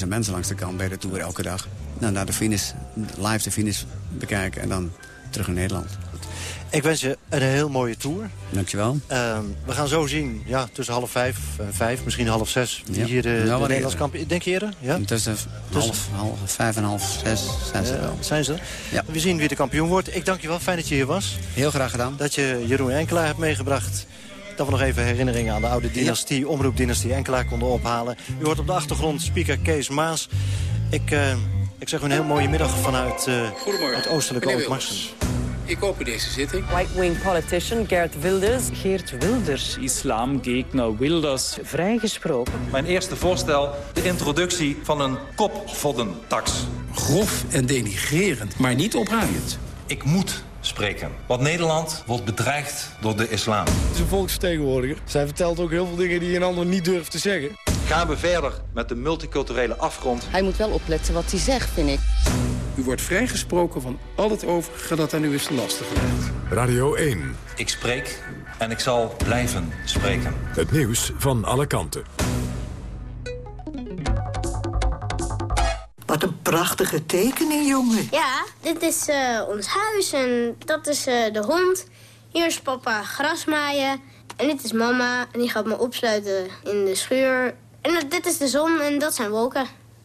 600.000 mensen langs de kant bij de Tour elke dag. Nou, naar de finish, live de finish bekijken. En dan terug in Nederland. Ik wens je een heel mooie tour. Dankjewel. Uh, we gaan zo zien, ja, tussen half vijf en vijf, misschien half zes, wie ja. hier de, nou, de Nederlands kampioen... Denk je eerder? Ja? Tussen half, half, vijf en half zes zijn ze wel. Zijn ze? Ja. We zien wie de kampioen wordt. Ik dank je wel, fijn dat je hier was. Heel graag gedaan. Dat je Jeroen Enkelaar hebt meegebracht. Dat we nog even herinneringen aan de oude dynastie, ja. omroepdynastie Enkelaar konden ophalen. U hoort op de achtergrond speaker Kees Maas. Ik, uh, ik zeg u een heel mooie middag vanuit uh, het oostelijke Oostmarsen. Ik open deze zitting. Right-wing politician Geert Wilders. Geert Wilders. Islamgegner Wilders. Vrijgesproken. Mijn eerste voorstel, de introductie van een kopvoddentax. Grof en denigrerend, maar niet opraaiend. Ik moet spreken. Want Nederland wordt bedreigd door de islam. Het is een volksvertegenwoordiger. Zij vertelt ook heel veel dingen die een ander niet durft te zeggen. Gaan we verder met de multiculturele afgrond. Hij moet wel opletten wat hij zegt, vind ik. U wordt vrijgesproken van al het overige dat aan u is lastig gelegd. Radio 1. Ik spreek en ik zal blijven spreken. Het nieuws van alle kanten. Wat een prachtige tekening, jongen. Ja, dit is uh, ons huis en dat is uh, de hond. Hier is papa grasmaaien. En dit is mama en die gaat me opsluiten in de schuur. En dit is de zon en dat zijn wolken.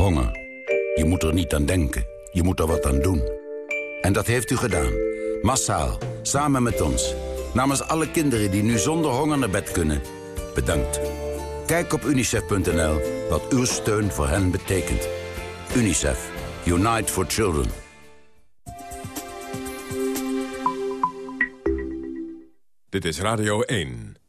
Honger. Je moet er niet aan denken. Je moet er wat aan doen. En dat heeft u gedaan. Massaal. Samen met ons. Namens alle kinderen die nu zonder honger naar bed kunnen. Bedankt. Kijk op unicef.nl wat uw steun voor hen betekent. UNICEF. Unite for Children. Dit is Radio 1.